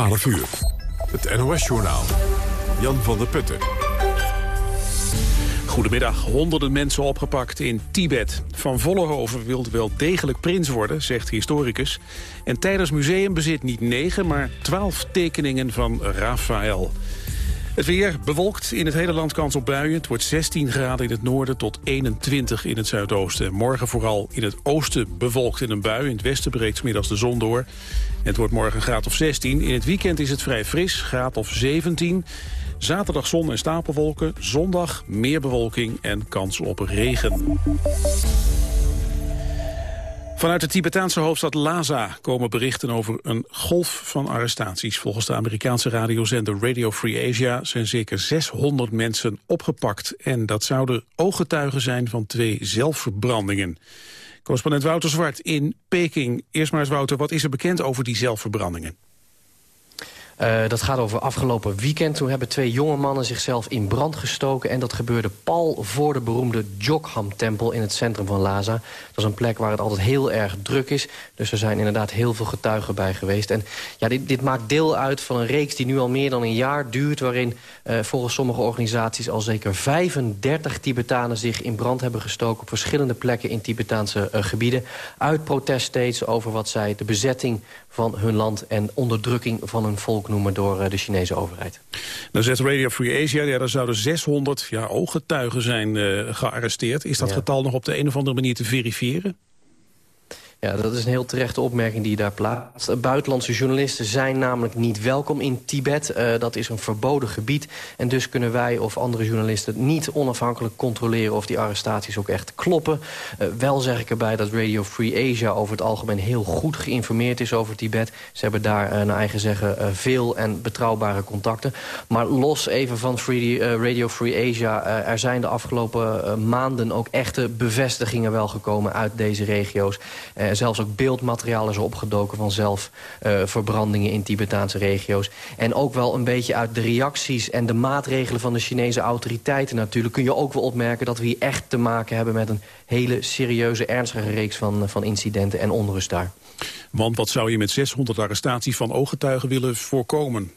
12 uur. Het NOS-journaal. Jan van der Putten. Goedemiddag. Honderden mensen opgepakt in Tibet. Van Vollenhoven wilde wel degelijk prins worden, zegt historicus. En tijdens museum bezit niet negen, maar twaalf tekeningen van Raphaël. Het weer bewolkt in het hele land kans op buien. Het wordt 16 graden in het noorden tot 21 in het zuidoosten. Morgen vooral in het oosten bewolkt in een bui. In het westen breekt middags de zon door. Het wordt morgen graad of 16. In het weekend is het vrij fris, graad of 17. Zaterdag zon en stapelwolken. Zondag meer bewolking en kans op regen. Vanuit de Tibetaanse hoofdstad Lhasa komen berichten over een golf van arrestaties. Volgens de Amerikaanse radiozender Radio Free Asia zijn zeker 600 mensen opgepakt. En dat zouden ooggetuigen zijn van twee zelfverbrandingen. Correspondent Wouter Zwart in Peking. Eerst maar eens Wouter, wat is er bekend over die zelfverbrandingen? Uh, dat gaat over afgelopen weekend. Toen hebben twee jonge mannen zichzelf in brand gestoken. En dat gebeurde pal voor de beroemde Jokham-tempel in het centrum van Lhasa. Dat is een plek waar het altijd heel erg druk is. Dus er zijn inderdaad heel veel getuigen bij geweest. En ja, dit, dit maakt deel uit van een reeks die nu al meer dan een jaar duurt... waarin uh, volgens sommige organisaties al zeker 35 Tibetanen zich in brand hebben gestoken... op verschillende plekken in Tibetaanse uh, gebieden. Uit protest steeds over wat zij de bezetting van hun land... en onderdrukking van hun volk noemen door uh, de Chinese overheid. Dan zegt Radio Free Asia, ja, er zouden 600 ja, ooggetuigen zijn uh, gearresteerd. Is dat ja. getal nog op de een of andere manier te verifiëren? Ja, dat is een heel terechte opmerking die je daar plaatst. Buitenlandse journalisten zijn namelijk niet welkom in Tibet. Uh, dat is een verboden gebied. En dus kunnen wij of andere journalisten niet onafhankelijk controleren... of die arrestaties ook echt kloppen. Uh, wel zeg ik erbij dat Radio Free Asia over het algemeen heel goed geïnformeerd is over Tibet. Ze hebben daar uh, naar eigen zeggen veel en betrouwbare contacten. Maar los even van Free, Radio Free Asia... er zijn de afgelopen maanden ook echte bevestigingen wel gekomen uit deze regio's zelfs ook beeldmateriaal is opgedoken van zelfverbrandingen uh, in Tibetaanse regio's. En ook wel een beetje uit de reacties en de maatregelen van de Chinese autoriteiten natuurlijk... kun je ook wel opmerken dat we hier echt te maken hebben met een hele serieuze, ernstige reeks van, van incidenten en onrust daar. Want wat zou je met 600 arrestaties van ooggetuigen willen voorkomen?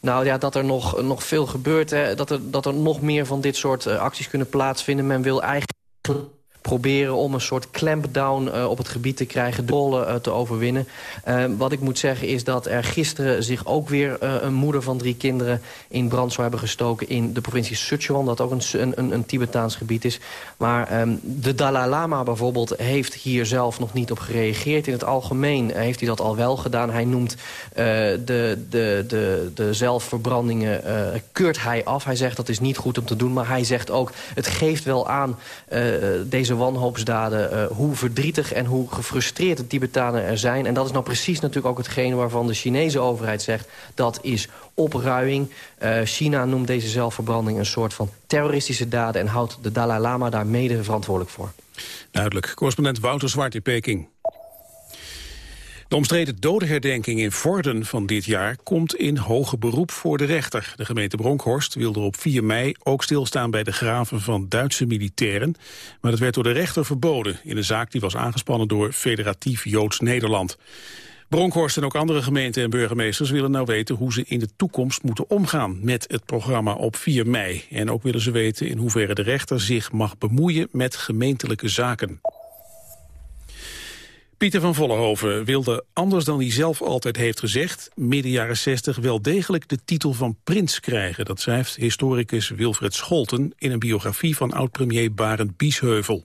Nou ja, dat er nog, nog veel gebeurt. Hè. Dat, er, dat er nog meer van dit soort acties kunnen plaatsvinden. Men wil eigenlijk proberen om een soort clampdown uh, op het gebied te krijgen, de rollen uh, te overwinnen. Uh, wat ik moet zeggen is dat er gisteren zich ook weer een moeder van drie kinderen in brand zou hebben gestoken in de provincie Sichuan, dat ook een, een, een Tibetaans gebied is. Maar um, de Dalai Lama bijvoorbeeld heeft hier zelf nog niet op gereageerd. In het algemeen heeft hij dat al wel gedaan. Hij noemt de, de, de, de zelfverbrandingen, keurt hij af. Hij zegt dat is niet goed om te doen, maar hij zegt ook het geeft wel aan deze deze wanhoopsdaden... Uh, hoe verdrietig en hoe gefrustreerd de Tibetanen er zijn. En dat is nou precies natuurlijk ook hetgeen waarvan de Chinese overheid zegt... dat is opruiing. Uh, China noemt deze zelfverbranding een soort van terroristische daden... en houdt de Dalai Lama daar mede verantwoordelijk voor. Duidelijk. Correspondent Wouter Zwart in Peking. De omstreden dodenherdenking in Vorden van dit jaar komt in hoger beroep voor de rechter. De gemeente Bronkhorst wilde op 4 mei ook stilstaan bij de graven van Duitse militairen. Maar dat werd door de rechter verboden in een zaak die was aangespannen door Federatief Joods Nederland. Bronkhorst en ook andere gemeenten en burgemeesters willen nou weten hoe ze in de toekomst moeten omgaan met het programma op 4 mei. En ook willen ze weten in hoeverre de rechter zich mag bemoeien met gemeentelijke zaken. Pieter van Vollenhoven wilde, anders dan hij zelf altijd heeft gezegd... midden jaren 60 wel degelijk de titel van prins krijgen. Dat schrijft historicus Wilfred Scholten... in een biografie van oud-premier Barend Biesheuvel.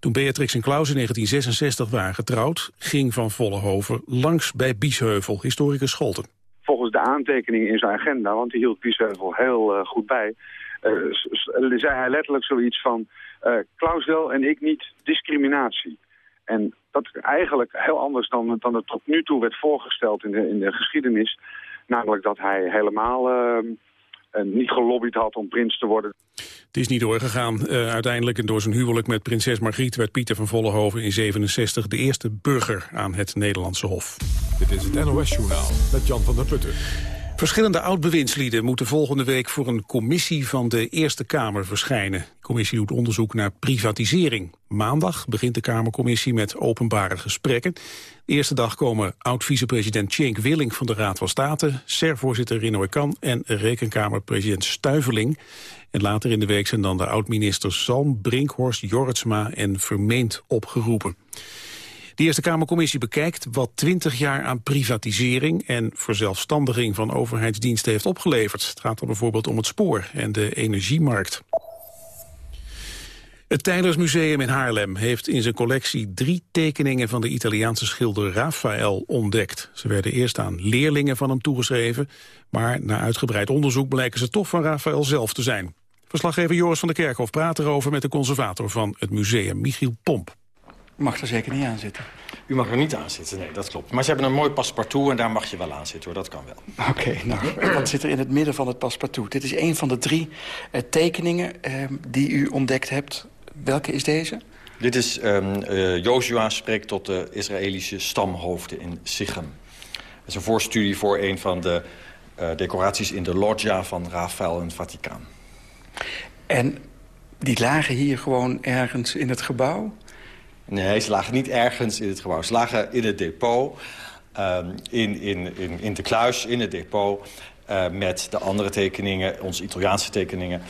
Toen Beatrix en Klaus in 1966 waren getrouwd... ging van Vollenhoven langs bij Biesheuvel, historicus Scholten. Volgens de aantekeningen in zijn agenda, want die hield Biesheuvel heel uh, goed bij... Uh, zei hij letterlijk zoiets van... Uh, Klaus en ik niet discriminatie. En dat is eigenlijk heel anders dan, dan het tot nu toe werd voorgesteld in de, in de geschiedenis. Namelijk dat hij helemaal uh, niet gelobbyd had om prins te worden. Het is niet doorgegaan. Uh, uiteindelijk en door zijn huwelijk met prinses Margriet... werd Pieter van Vollenhoven in 67 de eerste burger aan het Nederlandse Hof. Dit is het NOS-journaal met Jan van der Putten. Verschillende oud-bewindslieden moeten volgende week voor een commissie van de Eerste Kamer verschijnen. De commissie doet onderzoek naar privatisering. Maandag begint de Kamercommissie met openbare gesprekken. De eerste dag komen oud-vicepresident Cenk Willing van de Raad van State, SER-voorzitter Rino Kan en Rekenkamerpresident Stuiveling. En later in de week zijn dan de oud-ministers Zalm, Brinkhorst, Jorritsma en Vermeend opgeroepen. De Eerste Kamercommissie bekijkt wat 20 jaar aan privatisering en verzelfstandiging van overheidsdiensten heeft opgeleverd. Het gaat dan bijvoorbeeld om het spoor en de energiemarkt. Het Tijlersmuseum in Haarlem heeft in zijn collectie drie tekeningen van de Italiaanse schilder Raphaël ontdekt. Ze werden eerst aan leerlingen van hem toegeschreven, maar na uitgebreid onderzoek blijken ze toch van Raphaël zelf te zijn. Verslaggever Joris van der Kerkhof praat erover met de conservator van het museum, Michiel Pomp mag er zeker niet aan zitten. U mag er niet aan zitten, nee, dat klopt. Maar ze hebben een mooi paspartout en daar mag je wel aan zitten, hoor. Dat kan wel. Oké, nou, wat zit er in het midden van het paspartout? Dit is een van de drie uh, tekeningen uh, die u ontdekt hebt. Welke is deze? Dit is, um, uh, Joshua spreekt tot de Israëlische stamhoofden in Sichem. Dat is een voorstudie voor een van de uh, decoraties in de loggia van Rafael in het Vaticaan. En die lagen hier gewoon ergens in het gebouw? Nee, ze lagen niet ergens in het gebouw. Ze lagen in het depot, um, in, in, in, in de kluis, in het depot... Uh, met de andere tekeningen, onze Italiaanse tekeningen.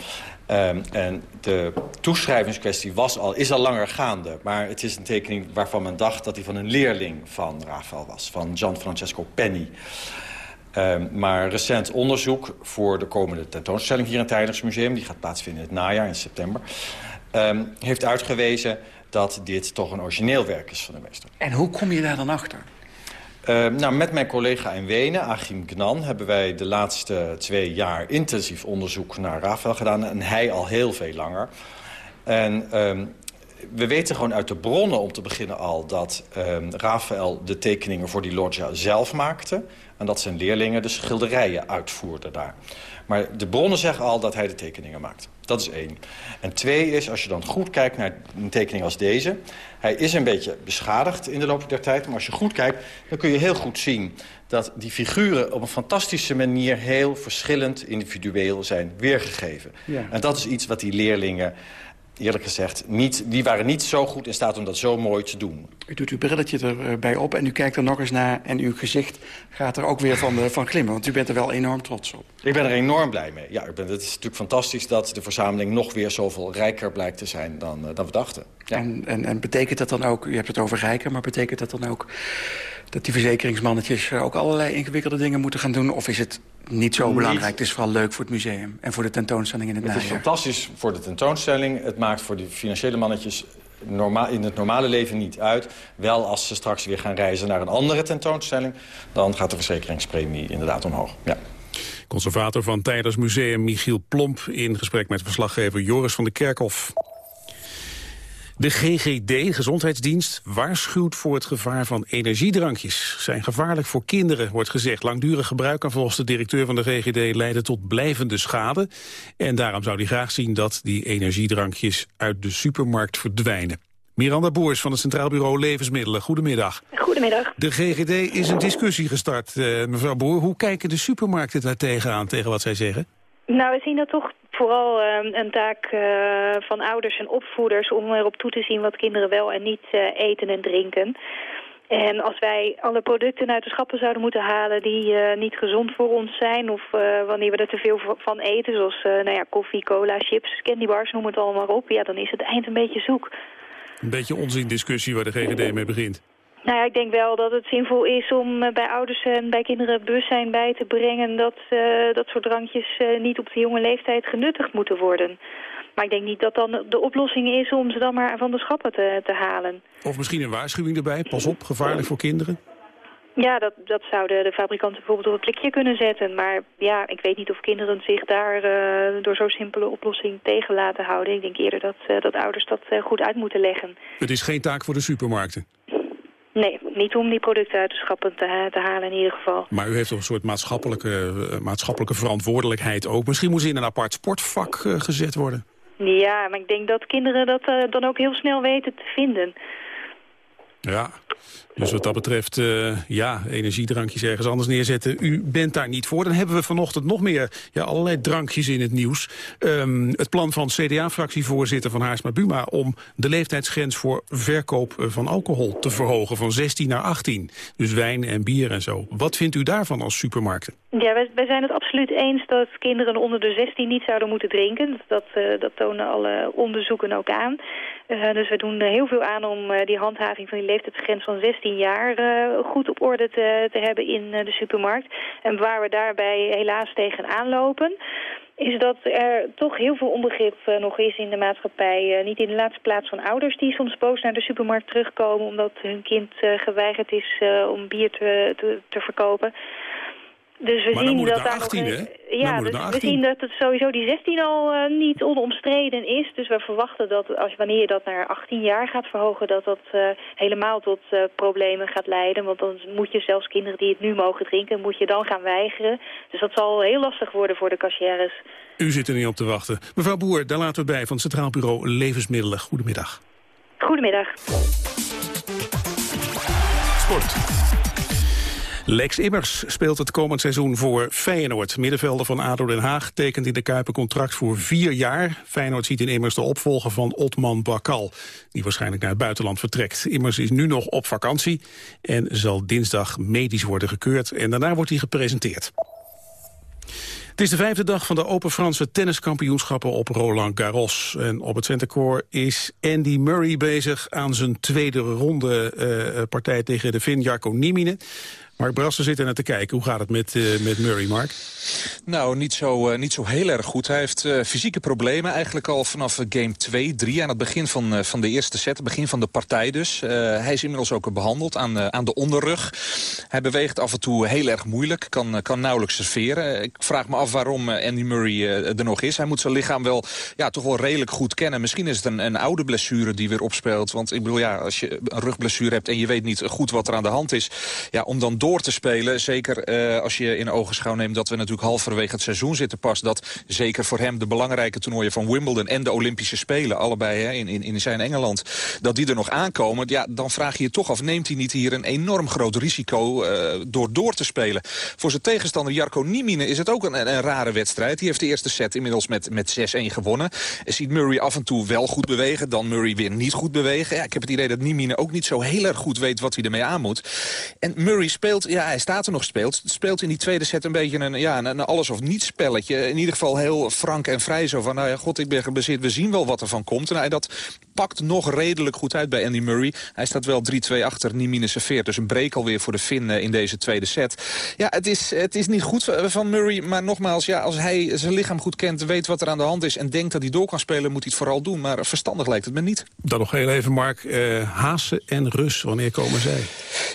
Um, en de toeschrijvingskwestie was al, is al langer gaande. Maar het is een tekening waarvan men dacht dat die van een leerling van Rafael was. Van Gianfrancesco Penny. Um, maar recent onderzoek voor de komende tentoonstelling hier in het Tijdersmuseum... die gaat plaatsvinden in het najaar, in september... Heeft uitgewezen dat dit toch een origineel werk is van de meester. En hoe kom je daar dan achter? Uh, nou, met mijn collega in Wenen, Achim Gnan... hebben wij de laatste twee jaar intensief onderzoek naar Rafael gedaan. En hij al heel veel langer. En um, we weten gewoon uit de bronnen om te beginnen al... dat um, Rafael de tekeningen voor die loggia zelf maakte... en dat zijn leerlingen de schilderijen uitvoerden daar. Maar de bronnen zeggen al dat hij de tekeningen maakt. Dat is één. En twee is, als je dan goed kijkt naar een tekening als deze... hij is een beetje beschadigd in de loop der tijd... maar als je goed kijkt, dan kun je heel goed zien... dat die figuren op een fantastische manier... heel verschillend individueel zijn weergegeven. Ja. En dat is iets wat die leerlingen eerlijk gezegd, niet, die waren niet zo goed in staat om dat zo mooi te doen. U doet uw brilletje erbij op en u kijkt er nog eens naar... en uw gezicht gaat er ook weer van, de, van glimmen. Want u bent er wel enorm trots op. Ik ben er enorm blij mee. Ja, ik ben, het is natuurlijk fantastisch dat de verzameling nog weer zoveel rijker blijkt te zijn dan, uh, dan we dachten. Ja. En, en, en betekent dat dan ook, u hebt het over rijker... maar betekent dat dan ook dat die verzekeringsmannetjes ook allerlei ingewikkelde dingen moeten gaan doen? Of is het niet zo belangrijk? Het is vooral leuk voor het museum en voor de tentoonstelling in het, het najaar. Het is fantastisch voor de tentoonstelling. Het maakt voor die financiële mannetjes normaal, in het normale leven niet uit. Wel als ze straks weer gaan reizen naar een andere tentoonstelling... dan gaat de verzekeringspremie inderdaad omhoog. Ja. Conservator van Tijders Museum Michiel Plomp... in gesprek met verslaggever Joris van de Kerkhof. De GGD, Gezondheidsdienst, waarschuwt voor het gevaar van energiedrankjes. Zijn gevaarlijk voor kinderen, wordt gezegd. Langdurig gebruik kan volgens de directeur van de GGD leiden tot blijvende schade. En daarom zou hij graag zien dat die energiedrankjes uit de supermarkt verdwijnen. Miranda Boers van het Centraal Bureau Levensmiddelen. Goedemiddag. Goedemiddag. De GGD is een discussie gestart, uh, mevrouw Boer. Hoe kijken de supermarkten daar tegenaan, tegen wat zij zeggen? Nou, we zien dat toch vooral uh, een taak uh, van ouders en opvoeders... om erop toe te zien wat kinderen wel en niet uh, eten en drinken. En als wij alle producten uit de schappen zouden moeten halen... die niet gezond voor ons zijn... of wanneer we er te veel van eten... zoals nou ja, koffie, cola, chips, candybars, noem het allemaal op... ja, dan is het eind een beetje zoek. Een beetje onzin discussie waar de GGD mee begint. Nou ja, ik denk wel dat het zinvol is om uh, bij ouders en bij kinderen bewustzijn bij te brengen... dat uh, dat soort drankjes uh, niet op de jonge leeftijd genuttigd moeten worden. Maar ik denk niet dat dan de oplossing is om ze dan maar van de schappen te, te halen. Of misschien een waarschuwing erbij. Pas op, gevaarlijk voor kinderen. Ja, dat, dat zouden de fabrikanten bijvoorbeeld op het klikje kunnen zetten. Maar ja, ik weet niet of kinderen zich daar uh, door zo'n simpele oplossing tegen laten houden. Ik denk eerder dat, uh, dat ouders dat uh, goed uit moeten leggen. Het is geen taak voor de supermarkten? Nee, niet om die producten uit de schappen te, te, halen in ieder geval. Maar u heeft toch een soort maatschappelijke, maatschappelijke verantwoordelijkheid ook. Misschien moet ze in een apart sportvak gezet worden. Ja, maar ik denk dat kinderen dat dan ook heel snel weten te vinden. Ja, Dus wat dat betreft, uh, ja, energiedrankjes ergens anders neerzetten. U bent daar niet voor. Dan hebben we vanochtend nog meer ja, allerlei drankjes in het nieuws. Um, het plan van CDA-fractievoorzitter van Haarsma Buma... om de leeftijdsgrens voor verkoop van alcohol te verhogen van 16 naar 18. Dus wijn en bier en zo. Wat vindt u daarvan als supermarkten? Ja, wij, zijn het absoluut eens dat kinderen onder de 16 niet zouden moeten drinken. Dat, uh, dat tonen alle onderzoeken ook aan. Dus we doen heel veel aan om die handhaving van die leeftijdsgrens van 16 jaar uh, goed op orde te, te hebben in de supermarkt. En waar we daarbij helaas tegen aanlopen is dat er toch heel veel onbegrip uh, nog is in de maatschappij. Niet in de laatste plaats van ouders die soms boos naar de supermarkt terugkomen... omdat hun kind geweigerd is om bier te, te verkopen. Dus we maar zien dat daar 18, nog, Ja, dus we zien dat het sowieso die 16 al uh, niet onomstreden is. Dus we verwachten dat als wanneer je dat naar 18 jaar gaat verhogen, dat dat uh, helemaal tot uh, problemen gaat leiden. Want dan moet je zelfs kinderen die het nu mogen drinken, moet je dan gaan weigeren. Dus dat zal heel lastig worden voor de cashiers. U zit er niet op te wachten. Mevrouw Boer, daar laten we bij van het Centraal Bureau Levensmiddelen. Goedemiddag. Goedemiddag. Sport. Lex Immers speelt het komend seizoen voor Feyenoord. Middenvelder van ADO Den Haag tekent in de Kuipen contract voor vier jaar. Feyenoord ziet in Immers de opvolger van Otman Bakal, die waarschijnlijk naar het buitenland vertrekt. Immers is nu nog op vakantie en zal dinsdag medisch worden gekeurd. En daarna wordt hij gepresenteerd. Het is de vijfde dag van de Open Franse tenniskampioenschappen op Roland Garros. En op het centercourt is Andy Murray bezig aan zijn tweede ronde uh, partij tegen de Fin Jarko Nieminen. Mark Brassen zit er naar te kijken. Hoe gaat het met, uh, met Murray, Mark? Nou, niet zo, uh, niet zo heel erg goed. Hij heeft uh, fysieke problemen. Eigenlijk al vanaf game 2, 3. Aan het begin van, van de eerste set. Begin van de partij dus. hij is inmiddels ook behandeld aan, aan de onderrug. Hij beweegt af en toe heel erg moeilijk. Kan, kan nauwelijks serveren. Ik vraag me af waarom Andy Murray er nog is. Hij moet zijn lichaam wel, ja, toch wel redelijk goed kennen. Misschien is het een, een oude blessure die weer opspeelt. Want ik bedoel, ja, als je een rugblessure hebt... en je weet niet goed wat er aan de hand is... Ja, om dan door te spelen. Zeker uh, als je in ogenschouw neemt dat we natuurlijk halverwege het seizoen zitten pas. Dat zeker voor hem de belangrijke toernooien van Wimbledon en de Olympische Spelen... allebei hè, in, in, in zijn Engeland, dat die er nog aankomen. Ja, dan vraag je je toch af, neemt hij niet hier een enorm groot risico... Uh, door door te spelen? Voor zijn tegenstander Jarko Niemine is het ook een, een, rare wedstrijd. Die heeft de eerste set inmiddels met, met 6-1 gewonnen. Ziet Murray af en toe wel goed bewegen, dan Murray weer niet goed bewegen. Ja, ik heb het idee dat Niemine ook niet zo heel erg goed weet wat hij ermee aan moet. En Murray speelt ja, hij staat er nog speelt. Speelt in die tweede set een beetje een, ja, een alles of niets spelletje. In ieder geval heel frank en vrij. Zo van, nou ja, god, ik ben gebezit. We zien wel wat er van komt. En hij dat pakt nog redelijk goed uit bij Andy Murray. Hij staat wel 3-2 achter, Niemine serveert. Dus een break alweer voor de Finn in deze tweede set. Ja, het is, het is niet goed van Murray. Maar nogmaals, ja, als hij zijn lichaam goed kent... weet wat er aan de hand is en denkt dat hij door kan spelen... moet hij het vooral doen. Maar verstandig lijkt het me niet. Dan nog heel even, Mark. Uh, Haase en Rus, wanneer komen zij?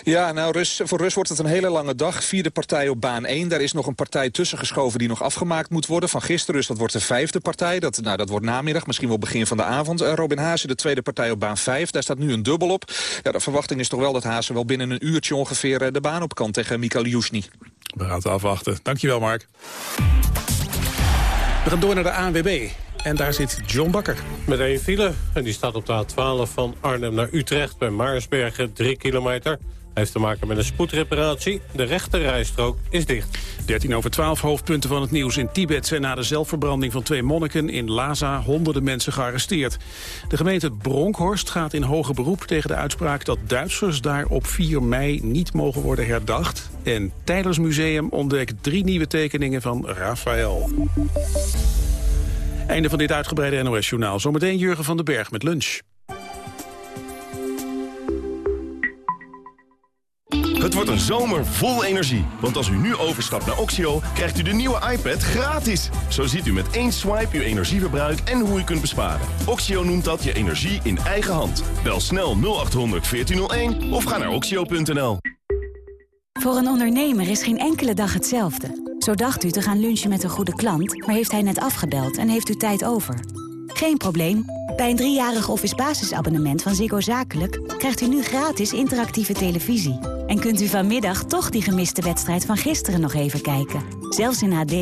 Ja, nou, Rus, voor Rus wordt het een hele lange dag. Vierde partij op baan 1. Daar is nog een partij tussengeschoven die nog afgemaakt moet worden. Van gisteren, dus dat wordt de vijfde partij. Dat, nou, dat wordt namiddag, misschien wel begin van de avond. Uh, Robin Haase, de tweede partij op baan 5. Daar staat nu een dubbel op. Ja, de verwachting is toch wel dat Haase wel binnen een uurtje ongeveer uh, de baan op kan tegen Mikael Jusni. We gaan het afwachten. Dankjewel, Mark. We gaan door naar de ANWB. En daar zit John Bakker. Met één file. En die staat op de A12 van Arnhem naar Utrecht... bij Maarsbergen, 3 kilometer heeft te maken met een spoedreparatie. De rechte rijstrook is dicht. 13 over 12 hoofdpunten van het nieuws. In Tibet zijn na de zelfverbranding van twee monniken in Lhasa honderden mensen gearresteerd. De gemeente Bronkhorst gaat in hoger beroep tegen de uitspraak dat Duitsers daar op 4 mei niet mogen worden herdacht. En Tijdens Museum ontdekt drie nieuwe tekeningen van Raphaël. Einde van dit uitgebreide NOS-journaal. Zometeen Jurgen van den Berg met lunch. Het wordt een zomer vol energie. Want als u nu overstapt naar Oxio, krijgt u de nieuwe iPad gratis. Zo ziet u met één swipe uw energieverbruik en hoe u kunt besparen. Oxio noemt dat je energie in eigen hand. Bel snel 0800 1401 of ga naar oxio.nl. Voor een ondernemer is geen enkele dag hetzelfde. Zo dacht u te gaan lunchen met een goede klant, maar heeft hij net afgebeld en heeft u tijd over. Geen probleem. Bij een driejarig office basisabonnement van Ziggo Zakelijk... krijgt u nu gratis interactieve televisie. En kunt u vanmiddag toch die gemiste wedstrijd van gisteren nog even kijken. Zelfs in HD.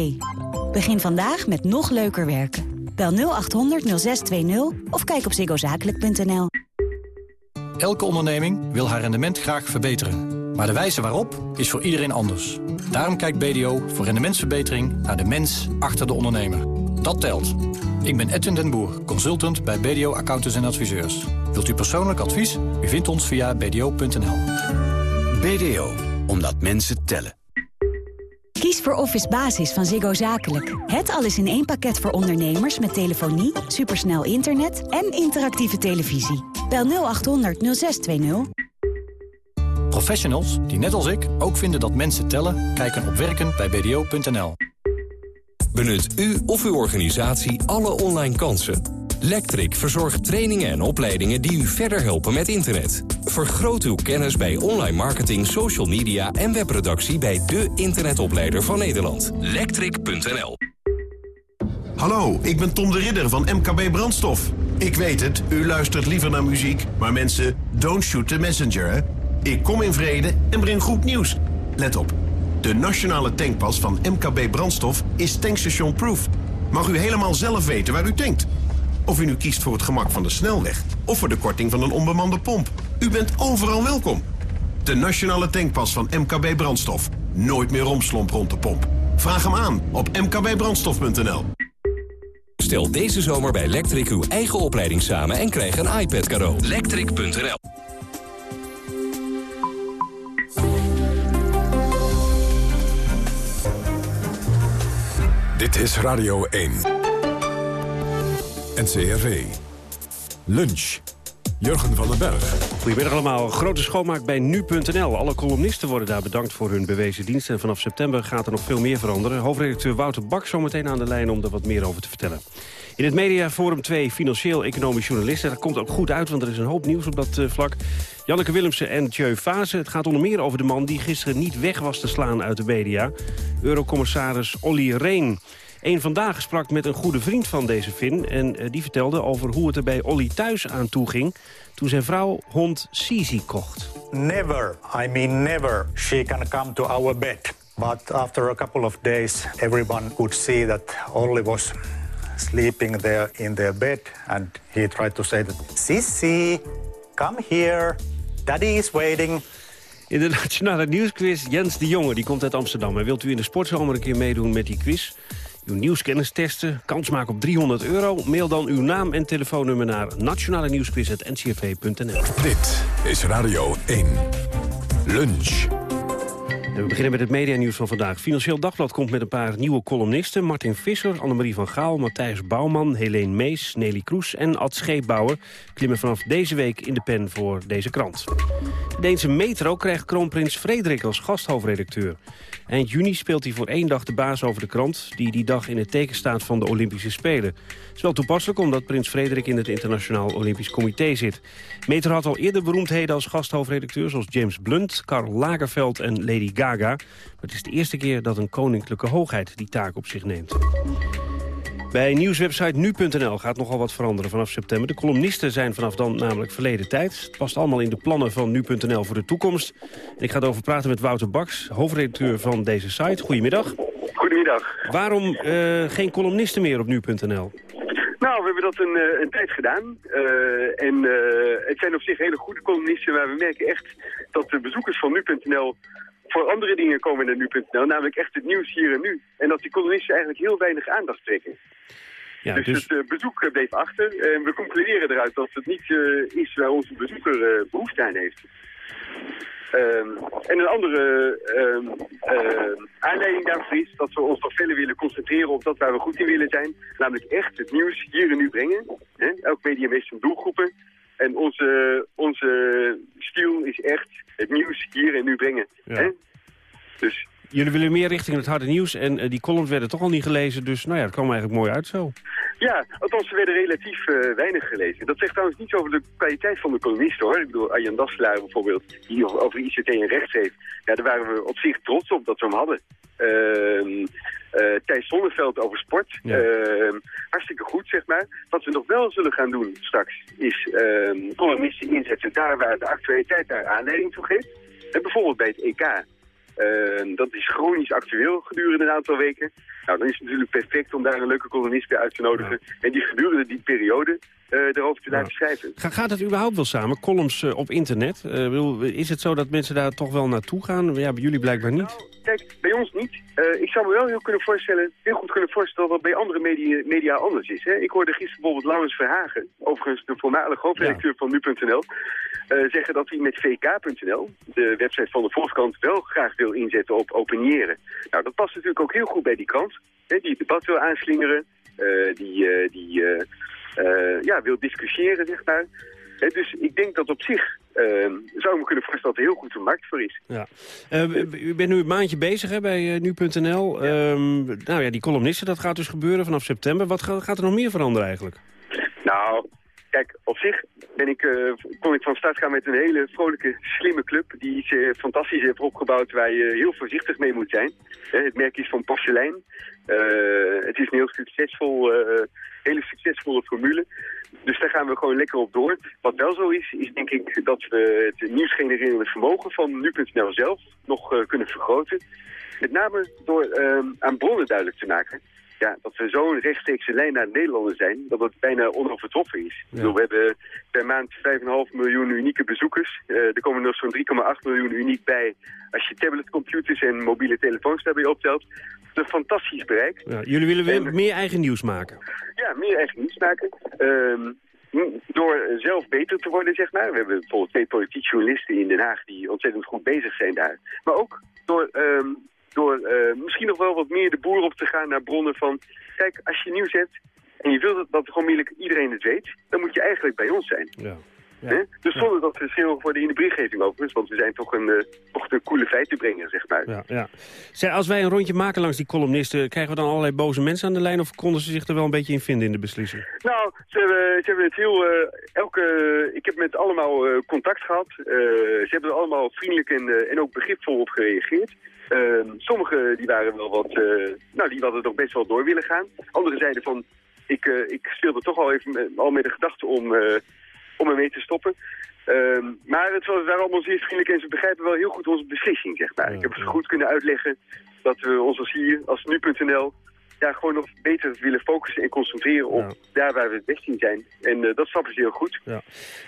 Begin vandaag met nog leuker werken. Bel 0800 0620 of kijk op ziggozakelijk.nl. Elke onderneming wil haar rendement graag verbeteren. Maar de wijze waarop is voor iedereen anders. Daarom kijkt BDO voor rendementsverbetering naar de mens achter de ondernemer. Dat telt. Ik ben Edwin den Boer, consultant bij BDO Accountants en Adviseurs. Wilt u persoonlijk advies? U vindt ons via bdo.nl. BDO, omdat mensen tellen. Kies voor Office Basis van Ziggo Zakelijk. Het alles in één pakket voor ondernemers met telefonie, supersnel internet en interactieve televisie. Bel 0800 0620. Professionals die net als ik ook vinden dat mensen tellen... kijken op werken bij bdo.nl. Benut u of uw organisatie alle online kansen. Lectric verzorgt trainingen en opleidingen die u verder helpen met internet. Vergroot uw kennis bij online marketing, social media en webproductie... bij de internetopleider van Nederland. Lectric.nl Hallo, ik ben Tom de Ridder van MKB Brandstof. Ik weet het, u luistert liever naar muziek, maar mensen, don't shoot the messenger, hè? Ik kom in vrede en breng goed nieuws. Let op, de nationale tankpas van MKB Brandstof is tankstation proof. Mag u helemaal zelf weten waar u tankt. Of u nu kiest voor het gemak van de snelweg of voor de korting van een onbemande pomp. U bent overal welkom. De nationale tankpas van MKB Brandstof. Nooit meer romslomp rond de pomp. Vraag hem aan op mkbbrandstof.nl. Stel deze zomer bij Lectric uw eigen opleiding samen en krijg een iPad cadeau. Lectric.nl Dit is Radio 1. NCRV. Lunch. Jurgen van den Berg. Goedemiddag allemaal. Grote schoonmaak bij Nu.nl. Alle columnisten worden daar bedankt voor hun bewezen dienst. En vanaf september gaat er nog veel meer veranderen. Hoofdredacteur Wouter Bak zometeen aan de lijn om er wat meer over te vertellen. In het Mediaforum 2 financieel-economisch journalisten. Dat komt ook goed uit, want er is een hoop nieuws op dat uh, vlak. Janneke Willemsen en Tjeu Fase. Het gaat onder meer over de man die gisteren niet weg was te slaan uit de media. Eurocommissaris Olly Reen. Eén vandaag sprak met een goede vriend van deze Fin... en uh, die vertelde over hoe het er bij Olly thuis aan toe ging... toen zijn vrouw hond Sisi kocht. Never, I mean never, she can come to our bed. But after a couple of days, everyone could see that Olly was sleeping there in their bed. And he tried to say that, Sissy, come here, daddy is waiting. In de Nationale Nieuwsquiz Jens de Jonge, die komt uit Amsterdam. En wilt u in de sportzomer een keer meedoen met die quiz? Uw nieuwskennis testen, kans maken op 300 euro? Mail dan uw naam en telefoonnummer naar nationale nieuwsquiz.ncrv.nl. Dit is Radio 1. Lunch. We beginnen met het medianieuws van vandaag. Financieel Dagblad komt met een paar nieuwe columnisten. Martin Visser, Annemarie van Gaal, Matthijs Bouwman, Helene Mees, Nelly Kroes en Ad Scheepbouwer... klimmen vanaf deze week in de pen voor deze krant. De Deense Metro krijgt kroonprins Frederik als gasthoofdredacteur. Eind juni speelt hij voor één dag de baas over de krant... die die dag in het teken staat van de Olympische Spelen. Het is wel toepasselijk omdat prins Frederik in het Internationaal Olympisch Comité zit. Metro had al eerder beroemdheden als gasthoofdredacteur... zoals James Blunt, Karl Lagerfeld en Lady Gaga. Maar het is de eerste keer dat een koninklijke hoogheid die taak op zich neemt. Bij nieuwswebsite nu.nl gaat nogal wat veranderen vanaf september. De columnisten zijn vanaf dan namelijk verleden tijd. Het past allemaal in de plannen van nu.nl voor de toekomst. En ik ga erover praten met Wouter Baks, hoofdredacteur van deze site. Goedemiddag. Goedemiddag. Waarom uh, geen columnisten meer op nu.nl? Nou, we hebben dat een, een tijd gedaan. Uh, en het zijn op zich hele goede columnisten, maar we merken echt dat de bezoekers van nu.nl voor andere dingen komen naar nu.nl, namelijk echt het nieuws hier en nu. En dat die kolonisten eigenlijk heel weinig aandacht trekken. Ja, dus, dus, het uh, bezoek bleef achter. En we concluderen eruit dat het niet uh, is waar onze bezoeker uh, behoefte aan heeft. Um, en een andere um, aanleiding daarvoor is dat we ons nog verder willen concentreren op dat waar we goed in willen zijn. Namelijk echt het nieuws hier en nu brengen. Hè? Elk medium heeft zijn doelgroepen. En onze, onze stiel is echt het nieuws hier en nu brengen. Ja. Hè? Dus Jullie willen meer richting het harde nieuws en uh, die columns werden toch al niet gelezen. Dus nou ja, het kwam eigenlijk mooi uit zo. Ja, althans ze werden relatief uh, weinig gelezen. Dat zegt trouwens niets over de kwaliteit van de columnisten hoor. Ik bedoel, Arjan Dasselaar bijvoorbeeld, die over ICT en rechts heeft. Ja, daar waren we op zich trots op dat we hem hadden. Uh, uh, Thijs Zonneveld over sport. Ja. Uh, hartstikke goed, zeg maar. Wat we nog wel zullen gaan doen straks, is uh, columnisten inzetten daar waar de actualiteit daar aanleiding toe geeft. En bijvoorbeeld bij het EK. Uh, dat is chronisch actueel gedurende een aantal weken. Nou, dan is het natuurlijk perfect om daar een leuke columnist bij uit te nodigen. En die gedurende die periode uh, erover te laten schrijven. Gaat het überhaupt wel samen, columns uh, op internet? Bedoel, is het zo dat mensen daar toch wel naartoe gaan? Ja, bij jullie blijkbaar niet. Nou, kijk, bij ons niet. ik zou me wel heel, kunnen voorstellen, heel goed kunnen voorstellen dat bij andere media, media anders is. Hè? Ik hoorde gisteren bijvoorbeeld Laurens Verhagen, overigens de voormalige hoofdredacteur ja. van nu.nl, zeggen dat hij met vk.nl, de website van de Volkskrant, wel graag wil inzetten op opiniëren. Nou, dat past natuurlijk ook heel goed bij die krant, hè, die het debat wil aanslingeren, die... die ja, wil discussiëren, zeg maar. He, dus ik denk dat op zich uh, zou me kunnen voorstellen dat er heel goed een markt voor is. Ja. Uh, u bent nu een maandje bezig hè, bij uh, nu.nl. Ja. Um, nou ja, die columnisten, dat gaat dus gebeuren vanaf september. Wat gaat er nog meer veranderen eigenlijk? Nou, kijk, op zich ben ik, kon ik van start gaan met een hele vrolijke, slimme club... die iets fantastisch heeft opgebouwd waar je heel voorzichtig mee moet zijn. het merk is van porselein. het is een heel succesvol hele succesvolle formule. Dus daar gaan we gewoon lekker op door. Wat wel zo is, is denk ik dat we het nieuwsgenererende vermogen van nu.nl zelf nog kunnen vergroten. Met name door uh, aan bronnen duidelijk te maken ja, dat we zo'n rechtstreekse lijn naar Nederlanders zijn, dat het bijna onovertroffen is. Ja. Bedoel, we hebben per maand 5,5 miljoen unieke bezoekers. Uh, er komen nog zo'n 3,8 miljoen uniek bij als je tabletcomputers en mobiele telefoons daarbij optelt. Dat is een fantastisch bereik. Ja, jullie willen weer meer eigen nieuws maken? Ja, meer eigen nieuws maken. Uh, door zelf beter te worden, zeg maar. We hebben bijvoorbeeld twee politieke journalisten in Den Haag die ontzettend goed bezig zijn daar. Maar ook door ehm, door uh, misschien nog wel wat meer de boer op te gaan naar bronnen van... kijk, als je nieuws hebt en je wilt dat, gewoon iedereen het weet... dan moet je eigenlijk bij ons zijn. Ja. Ja. Dus zonder dat we schreeuwen worden in de briefgeving overigens. Want we zijn toch een, uh, toch een coole feiten brengen, zeg maar. Ja, ja. Zij, als wij een rondje maken langs die columnisten... krijgen we dan allerlei boze mensen aan de lijn... of konden ze zich er wel een beetje in vinden in de beslissing? Nou, ze hebben, ze hebben het heel... Uh, elke, ik heb met allemaal uh, contact gehad. ze hebben er allemaal vriendelijk en, en ook begripvol op gereageerd. Uh, sommigen die waren wel wat, uh, nou die hadden toch best wel door willen gaan. Anderen zeiden van, ik, uh, ik speelde toch al even met, al met de gedachte om, om ermee te stoppen. Uh, maar het was daar allemaal zeer vriendelijk en ze begrijpen wel heel goed onze beslissing, zeg maar. ik heb ze goed kunnen uitleggen dat we ons als hier, als nu.nl, ja, gewoon nog beter willen focussen en concentreren op daar waar we het best in zijn. En uh, dat snappen ze heel goed. Ja.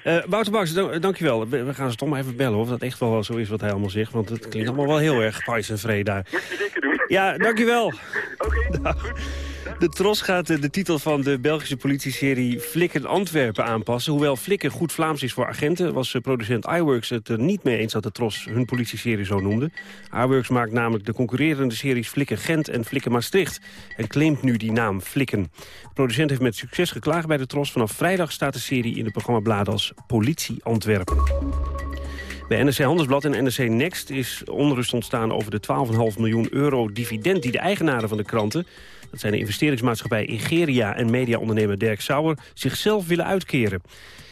Uh, Wouter Baks, dankjewel. We, gaan ze toch maar even bellen of dat echt wel zo is wat hij allemaal zegt. Want het klinkt allemaal wel heel erg pais en vrede daar. Moet je zeker doen. Ja, dankjewel. Oké, okay, goed. De Tros gaat de titel van de Belgische politieserie Flikken Antwerpen aanpassen. Hoewel Flikken goed Vlaams is voor agenten... was producent iWorks het er niet mee eens dat de Tros hun politieserie zo noemde. iWorks maakt namelijk de concurrerende series Flikken Gent en Flikken Maastricht... en claimt nu die naam Flikken. De producent heeft met succes geklaagd bij de Tros. Vanaf vrijdag staat de serie in het programma Bladen als Politie Antwerpen. Bij NRC Handelsblad en NRC Next is onrust ontstaan over de 12,5 miljoen euro dividend die de eigenaren van de kranten dat zijn de investeringsmaatschappij Igeria en mediaondernemer Dirk Sauer zichzelf willen uitkeren.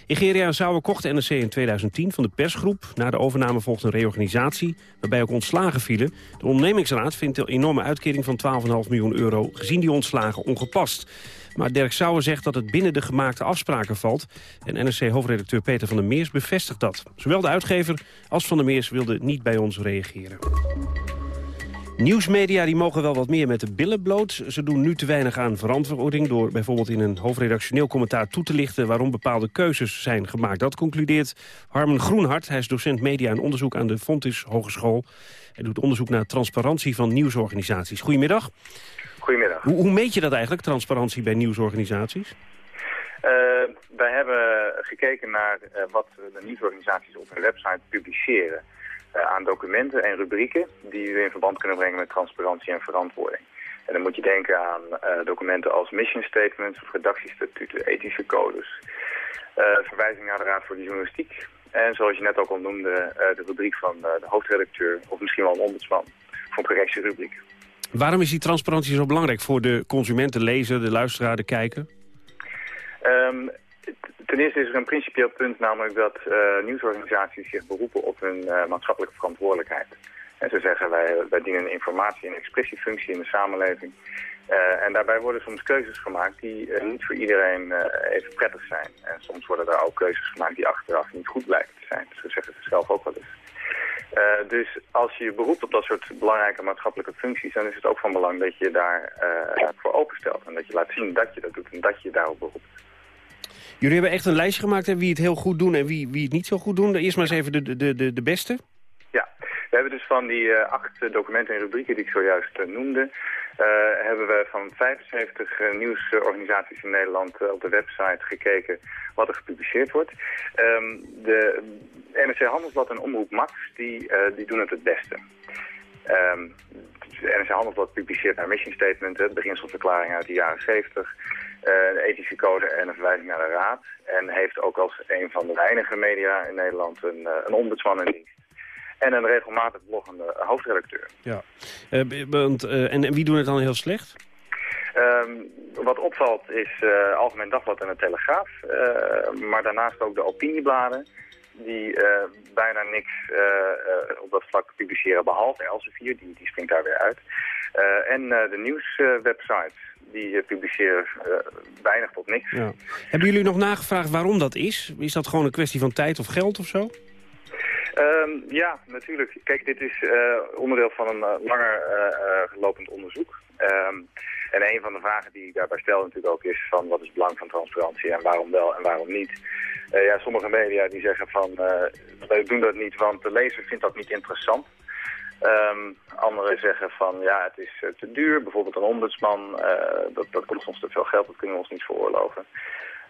Igeria en Sauer kochten NRC in 2010 van de persgroep. Na de overname volgt een reorganisatie waarbij ook ontslagen vielen. De ondernemingsraad vindt de enorme uitkering van 12,5 miljoen euro... gezien die ontslagen ongepast. Maar Dirk Sauer zegt dat het binnen de gemaakte afspraken valt. En NRC-hoofdredacteur Peter van der Meers bevestigt dat. Zowel de uitgever als Van der Meers wilden niet bij ons reageren. Nieuwsmedia die mogen wel wat meer met de billen bloot. Ze doen nu te weinig aan verantwoording... door bijvoorbeeld in een hoofdredactioneel commentaar toe te lichten... waarom bepaalde keuzes zijn gemaakt. Dat concludeert Harmen Groenhart. Hij is docent media en onderzoek aan de Fontis Hogeschool. Hij doet onderzoek naar transparantie van nieuwsorganisaties. Goedemiddag. Goedemiddag. Hoe, hoe meet je dat eigenlijk, transparantie bij nieuwsorganisaties? Uh, wij hebben gekeken naar uh, wat de nieuwsorganisaties op hun website publiceren. Eh, aan documenten en rubrieken die u in verband kunnen brengen met transparantie en verantwoording. En dan moet je denken aan uh, documenten als mission statements of redactiestatuten, ethische codes, uh, verwijzing naar de Raad voor de Journalistiek. En zoals je net ook al noemde, uh, de rubriek van de hoofdredacteur of misschien wel een ombudsman voor een correctierubriek. Waarom is die transparantie zo belangrijk voor de consument, de lezer, de luisteraar, de kijker? Um, Ten eerste is er een principieel punt, namelijk dat uh, nieuwsorganisaties zich beroepen op hun uh, maatschappelijke verantwoordelijkheid. En ze zeggen, wij, wij dienen informatie- en expressiefunctie in de samenleving. Uh, en daarbij worden soms keuzes gemaakt die niet voor iedereen even prettig zijn. En soms worden daar ook keuzes gemaakt die achteraf niet goed blijken te zijn. Dus zeggen ze zelf ook wel eens. Dus als je je beroept op dat soort belangrijke maatschappelijke functies... dan is het ook van belang dat je uh, voor openstelt. En dat je laat zien dat je dat doet en dat je daarop beroept. Jullie hebben echt een lijstje gemaakt hè, wie het heel goed doen en wie, wie het niet zo goed doen. Eerst maar eens even de, de, de, de beste. Ja, we hebben dus van die uh, acht documenten en rubrieken die ik zojuist uh, noemde... Uh, hebben we van 75 nieuwsorganisaties in Nederland op de website gekeken wat er gepubliceerd wordt. Um, de NRC Handelsblad en Omroep Max, die, die doen het het beste. Um, de NRC Handelsblad publiceert haar mission statement, de beginselverklaring uit de jaren 70... de ethische code en een verwijzing naar de raad. En heeft ook als een van de weinige media in Nederland een, een ombudsman in dienst en een regelmatig bloggende hoofdredacteur. Ja, uh, want, en, en wie doen het dan heel slecht? Um, wat opvalt is uh, Algemeen Dagblad en de Telegraaf, maar daarnaast ook de opiniebladen die bijna niks op dat vlak publiceren, behalve Elsevier, die, die springt daar weer uit. en de nieuwswebsites, die publiceren weinig tot niks. Ja. Hebben jullie nog nagevraagd waarom dat is? Is dat gewoon een kwestie van tijd of geld of zo? Um, ja, natuurlijk. Kijk, dit is uh, onderdeel van een uh, langer uh, lopend onderzoek. Um, en een van de vragen die ik daarbij stel natuurlijk ook is van wat is het belang van transparantie en waarom wel en waarom niet. ja, sommige media die zeggen van wij doen dat niet want de lezer vindt dat niet interessant. Um, anderen zeggen van ja, het is te duur. Bijvoorbeeld een ombudsman, dat, dat kost ons te veel geld, dat kunnen we ons niet veroorloven.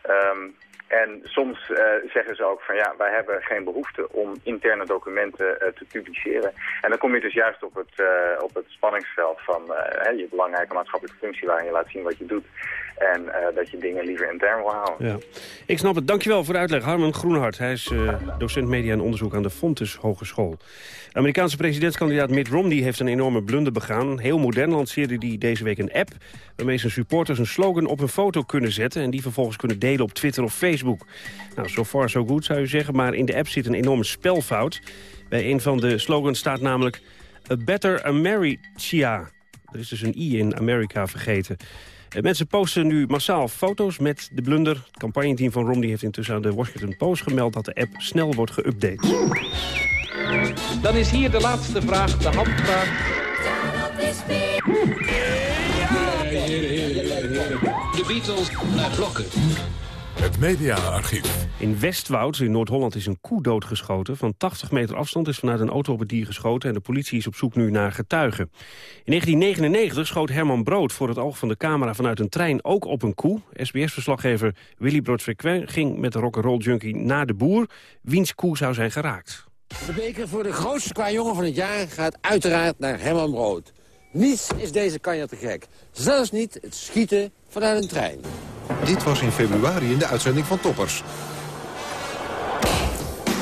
Um, en soms uh, zeggen ze ook van ja, wij hebben geen behoefte om interne documenten uh, te publiceren. En dan kom je dus juist op het, uh, op het spanningsveld van je belangrijke maatschappelijke functie waarin je laat zien wat je doet. En dat je dingen liever intern wil houden. Ja. Ik snap het. Dankjewel voor de uitleg. Harman Groenhart, hij is docent media en onderzoek aan de Fontes Hogeschool. Amerikaanse presidentskandidaat Mitt Romney heeft een enorme blunder begaan. Heel modern lanceerde hij deze week een app... waarmee zijn supporters een slogan op een foto kunnen zetten... en die vervolgens kunnen delen op Twitter of Facebook. Nou, so far so good zou je zeggen, maar in de app zit een enorme spelfout. Bij een van de slogans staat namelijk... A Better America. Er is dus een i in Amerika vergeten. Mensen posten nu massaal foto's met de blunder. Het campagneteam van Romney heeft intussen aan de Washington Post gemeld... dat de app snel wordt geüpdate. Dan is hier de laatste vraag, de handvraag. De Beatles naar blokken. Het mediaarchief. In Westwoud, in Noord-Holland, is een koe doodgeschoten. Van 80 meter afstand is vanuit een auto op het dier geschoten... en de politie is op zoek nu naar getuigen. In 1999 schoot Herman Brood voor het oog van de camera... vanuit een trein ook op een koe. SBS-verslaggever Willy Brood-Frequent ging met de rock'n'roll junkie naar de boer. Wiens koe zou zijn geraakt? De beker voor de grootste qua jongen van het jaar gaat uiteraard naar Herman Brood. Niets is deze kanja te gek. Zelfs niet het schieten vanuit een trein. Dit was in februari in de uitzending van Toppers.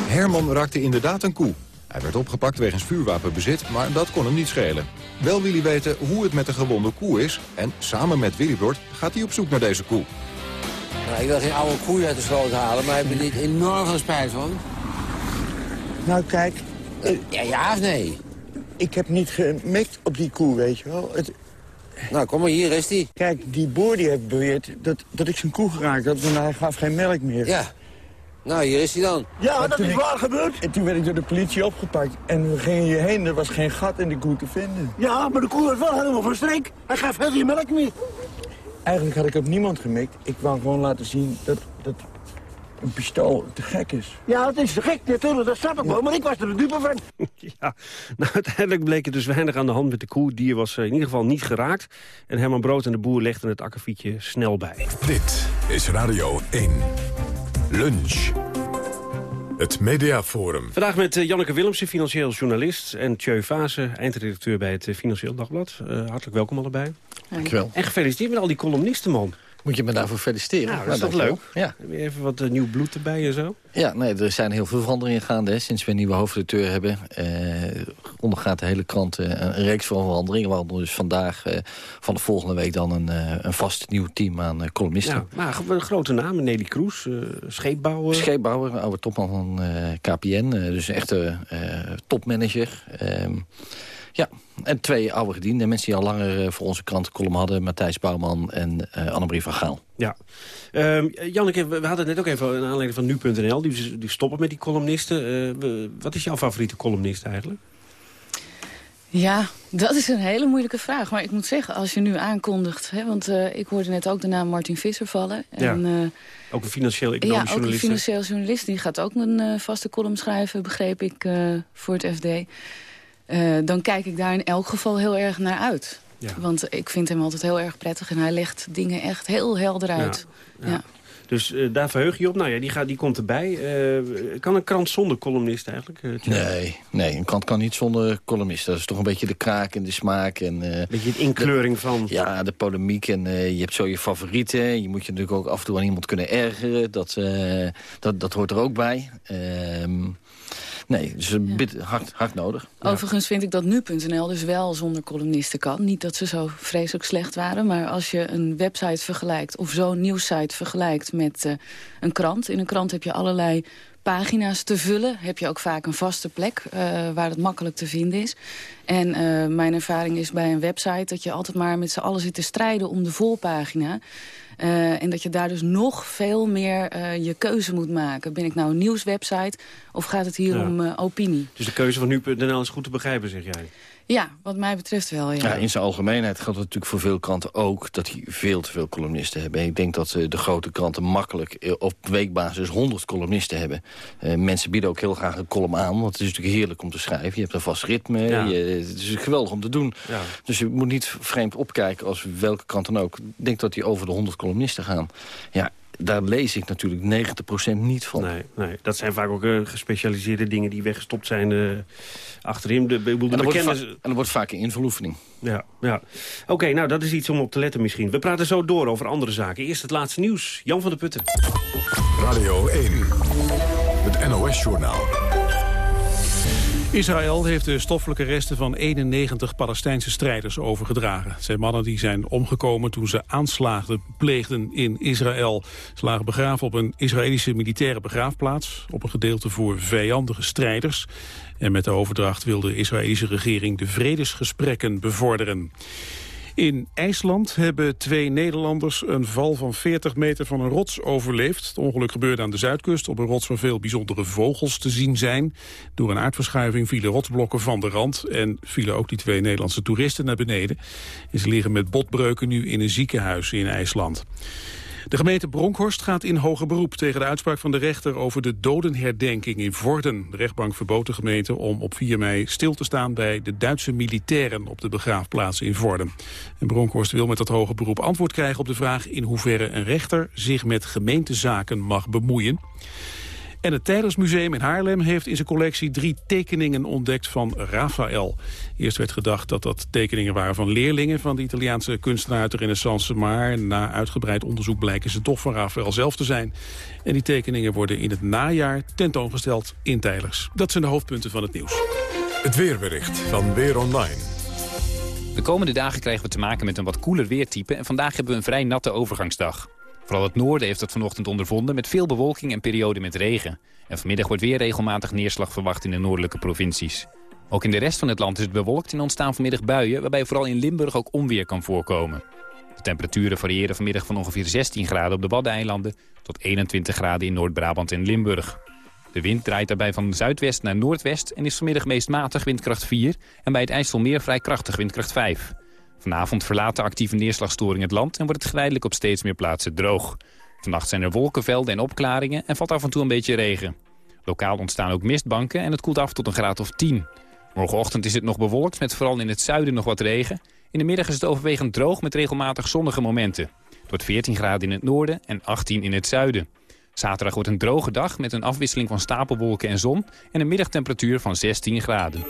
Herman raakte inderdaad een koe. Hij werd opgepakt wegens vuurwapenbezit, maar dat kon hem niet schelen. Wel wil hij weten hoe het met de gewonde koe is... en samen met Willy Brord gaat hij op zoek naar deze koe. Nou, ik wil geen oude koe uit de sloot halen, maar ik ben niet enorm veel spijt van. Nou, kijk... Ja, ja of nee? Ik heb niet gemikt op die koe, weet je wel. Het... Nou, kom maar, hier is die. Kijk, die boer die heeft beweerd dat, dat ik zijn koe geraakt had... want hij gaf geen melk meer. Ja. Nou, hier is hij dan. Ja, maar dat is ik... waar gebeurd. En toen werd ik door de politie opgepakt. En we gingen hierheen, er was geen gat in de koe te vinden. Ja, maar de koe was wel helemaal van streek. Hij gaf geen melk meer. Eigenlijk had ik op niemand gemikt. Ik wou gewoon laten zien dat, dat een pistool te gek is. Ja, het is te gek natuurlijk, dat snap ik wel, maar ik was er de dupe van. Ja, nou uiteindelijk bleek er dus weinig aan de hand met de koe. Die was in ieder geval niet geraakt. En Herman Brood en de boer legden het akkefietje snel bij. Dit is Radio 1. Lunch. Het Mediaforum. Vandaag met Janneke Willemsen, financieel journalist... en Tjeu Vase, eindredacteur bij het Financieel Dagblad. Uh, hartelijk welkom allebei. Dankjewel. En gefeliciteerd met al die columnisten, man. Moet je me daarvoor feliciteren. Nou, dat is toch leuk? Ja. Heb je even wat uh, nieuw bloed erbij en zo? Ja, nee, er zijn heel veel veranderingen gaande. Hè. Sinds we een nieuwe hoofdredacteur hebben... Eh, ondergaat de hele krant uh, een reeks van veranderingen. We hadden dus vandaag, van de volgende week... dan een, een vast nieuw team aan columnisten. Ja, maar een grote namen. Nelly Kroes, scheepbouwer. Scheepbouwer, oude topman van KPN. dus een echte topmanager. Ehm, Ja, en twee oude gedienden. Mensen die al langer voor onze krant column hadden. Matthijs Bouwman en uh, Annemarie van Gaal. Ja. Um, Janneke, we hadden het net ook even aan aanleiding van nu.nl. Die, die stoppen met die columnisten. Uh, wat is jouw favoriete columnist eigenlijk? Ja, dat is een hele moeilijke vraag. Maar ik moet zeggen, als je nu aankondigt... Hè, want uh, ik hoorde net ook de naam Martin Visser vallen. En, ja, uh, ook een financieel economisch ja, journalist. Ja, ook een financieel journalist. Die gaat ook een uh, vaste column schrijven, begreep ik, voor het FD. Dan kijk ik daar in elk geval heel erg naar uit. Ja. Want ik vind hem altijd heel erg prettig. En hij legt dingen echt heel helder uit. Ja, ja. Dus uh, daar verheug je op. Nou ja, die, gaat, die komt erbij. Uh, kan een krant zonder columnist eigenlijk? Uh, nee, nee, een krant kan niet zonder columnist. Dat is toch een beetje de kraak en de smaak. En, een beetje de inkleuring de, van... Ja, de polemiek. En je hebt zo je favorieten. Je moet je natuurlijk ook af en toe aan iemand kunnen ergeren. Dat, dat, dat hoort er ook bij. Ehm, Nee, dus een ja. hard, hard nodig. Overigens vind ik dat nu.nl dus wel zonder columnisten kan. Niet dat ze zo vreselijk slecht waren. Maar als je een website vergelijkt of zo'n nieuwssite vergelijkt met uh, een krant. In een krant heb je allerlei pagina's te vullen. Heb je ook vaak een vaste plek uh, waar het makkelijk te vinden is. En uh, mijn ervaring is bij een website dat je altijd maar met z'n allen zit te strijden om de volpagina. Uh, en dat je daar dus nog veel meer uh, je keuze moet maken. Ben ik nou een nieuwswebsite of gaat het hier ja. om uh, opinie? Dus de keuze van nu.nl is goed te begrijpen, zeg jij? Ja, wat mij betreft wel, ja. ja in zijn algemeenheid geldt het natuurlijk voor veel kranten ook... dat die veel te veel columnisten hebben. Ik denk dat de grote kranten makkelijk op weekbasis 100 columnisten hebben. Uh, mensen bieden ook heel graag een column aan, want het is natuurlijk heerlijk om te schrijven. Je hebt een vast ritme, ja. je, het is geweldig om te doen. Ja. Dus je moet niet vreemd opkijken als welke krant dan ook. Ik denk dat die over de 100 columnisten gaan. Ja, daar lees ik natuurlijk 90% niet van. Nee, nee, dat zijn vaak ook uh, gespecialiseerde dingen die weggestopt zijn uh, achterin. De, de en, dat bekende... wordt en dat wordt vaak een invuloefening. Ja, ja. Oké, okay, nou dat is iets om op te letten misschien. We praten zo door over andere zaken. Eerst het laatste nieuws. Jan van der Putten. Radio 1, het NOS-journaal. Israël heeft de stoffelijke resten van 91 Palestijnse strijders overgedragen. Het zijn mannen die zijn omgekomen toen ze aanslagen pleegden in Israël. Ze lagen begraven op een Israëlische militaire begraafplaats... op een gedeelte voor vijandige strijders. En met de overdracht wil de Israëlische regering de vredesgesprekken bevorderen. In IJsland hebben twee Nederlanders een val van 40 meter van een rots overleefd. Het ongeluk gebeurde aan de zuidkust op een rots waar veel bijzondere vogels te zien zijn. Door een aardverschuiving vielen rotsblokken van de rand en vielen ook die twee Nederlandse toeristen naar beneden. En ze liggen met botbreuken nu in een ziekenhuis in IJsland. De gemeente Bronkhorst gaat in hoger beroep tegen de uitspraak van de rechter over de dodenherdenking in Vorden. De rechtbank verbood de gemeente om op 4 mei stil te staan bij de Duitse militairen op de begraafplaats in Vorden. En Bronkhorst wil met dat hoger beroep antwoord krijgen op de vraag in hoeverre een rechter zich met gemeentezaken mag bemoeien. En het Tijdersmuseum in Haarlem heeft in zijn collectie drie tekeningen ontdekt van Raphaël. Eerst werd gedacht dat dat tekeningen waren van leerlingen van de Italiaanse kunstenaar uit de renaissance. Maar na uitgebreid onderzoek blijken ze toch van Raphaël zelf te zijn. En die tekeningen worden in het najaar tentoongesteld in Tijlers. Dat zijn de hoofdpunten van het nieuws. Het weerbericht van Weer Online. De komende dagen krijgen we te maken met een wat koeler weertype... en vandaag hebben we een vrij natte overgangsdag. Vooral het noorden heeft dat vanochtend ondervonden met veel bewolking en perioden met regen. En vanmiddag wordt weer regelmatig neerslag verwacht in de noordelijke provincies. Ook in de rest van het land is het bewolkt en ontstaan vanmiddag buien... waarbij vooral in Limburg ook onweer kan voorkomen. De temperaturen variëren vanmiddag van ongeveer 16 graden op de Waddeneilanden... tot 21 graden in Noord-Brabant en Limburg. De wind draait daarbij van zuidwest naar noordwest... en is vanmiddag meest matig windkracht 4... en bij het IJsselmeer vrij krachtig windkracht 5. Vanavond verlaten actieve neerslagstoring het land en wordt het geleidelijk op steeds meer plaatsen droog. Vannacht zijn er wolkenvelden en opklaringen en valt af en toe een beetje regen. Lokaal ontstaan ook mistbanken en het koelt af tot een graad of 10. Morgenochtend is het nog bewolkt met vooral in het zuiden nog wat regen. In de middag is het overwegend droog met regelmatig zonnige momenten. Het wordt 14 graden in het noorden en 18 in het zuiden. Zaterdag wordt een droge dag met een afwisseling van stapelwolken en zon... en een middagtemperatuur van 16 graden.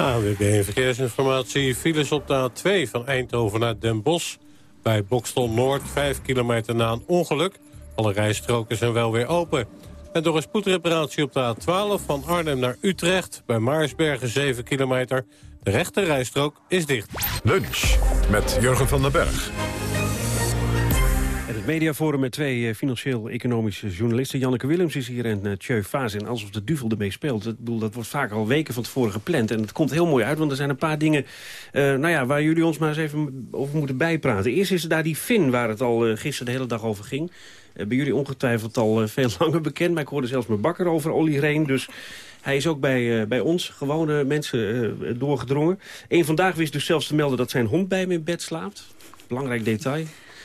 AWB Verkeersinformatie. Files op de A2 van Eindhoven naar Den Bosch. Bij Bokstel Noord, 5 kilometer na een ongeluk. Alle rijstroken zijn wel weer open. En door een spoedreparatie op de A12 van Arnhem naar Utrecht... bij Maarsbergen 7 kilometer. De rechte rijstrook is dicht. Lunch met Jurgen van den Berg. Mediaforum met twee eh, financieel-economische journalisten. Janneke Willems is hier en uh, Tjeu. En alsof de duvel ermee speelt. Bedoel, dat wordt vaak al weken van tevoren gepland. En het komt heel mooi uit, want er zijn een paar dingen... Uh, nou ja, waar jullie ons maar eens even over moeten bijpraten. Eerst is er daar die Fin, waar het al uh, gisteren de hele dag over ging. bij jullie ongetwijfeld al veel langer bekend. Maar ik hoorde zelfs mijn bakker over Olly Reen. Dus hij is ook bij, bij ons, gewone mensen, doorgedrongen. Eén vandaag wist dus zelfs te melden dat zijn hond bij hem in bed slaapt. Belangrijk detail.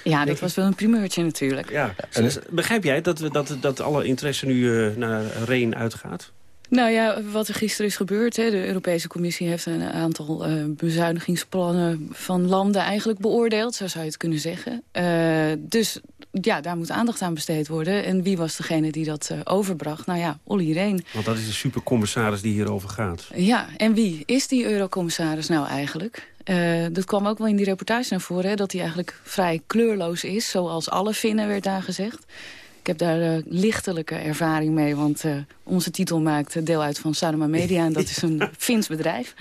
Ja, dit was wel een primeurtje natuurlijk. Ja. Dus begrijp jij dat, dat, dat alle interesse nu uh, naar Reen uitgaat? Nou ja, wat er gisteren is gebeurd. Hè, de Europese Commissie heeft een aantal uh, bezuinigingsplannen van landen eigenlijk beoordeeld. Zo zou je het kunnen zeggen. Uh, dus ja, daar moet aandacht aan besteed worden. En wie was degene die dat uh, overbracht? Nou ja, Olly Reen. Want dat is de supercommissaris die hierover gaat. Ja, en wie is die eurocommissaris nou eigenlijk? Uh, dat kwam ook wel in die reportage naar voren... Hè, dat hij eigenlijk vrij kleurloos is, zoals alle Finnen werd daar gezegd. Ik heb daar uh, lichtelijke ervaring mee, want uh, onze titel maakt deel uit van Sanoma Media... en dat is een Fins bedrijf.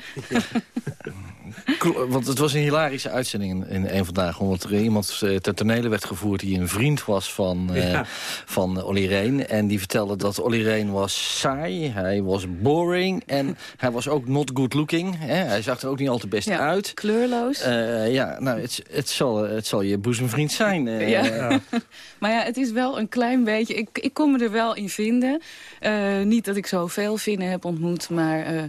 Want het was een hilarische uitzending in, in een vandaag. Omdat er iemand uh, ter tonele werd gevoerd die een vriend was van, uh, ja. van Olly Reen. En die vertelde dat Olly Reen was saai, hij was boring... en hij was ook not good looking. Hè? Hij zag er ook niet al te best ja, uit. Kleurloos. Uh, ja, nou, het, het, zal, het zal je boezemvriend zijn. ja. ja. maar ja, het is wel een klein beetje... Ik, ik kon me er wel in vinden. niet dat ik zoveel vinden heb ontmoet, maar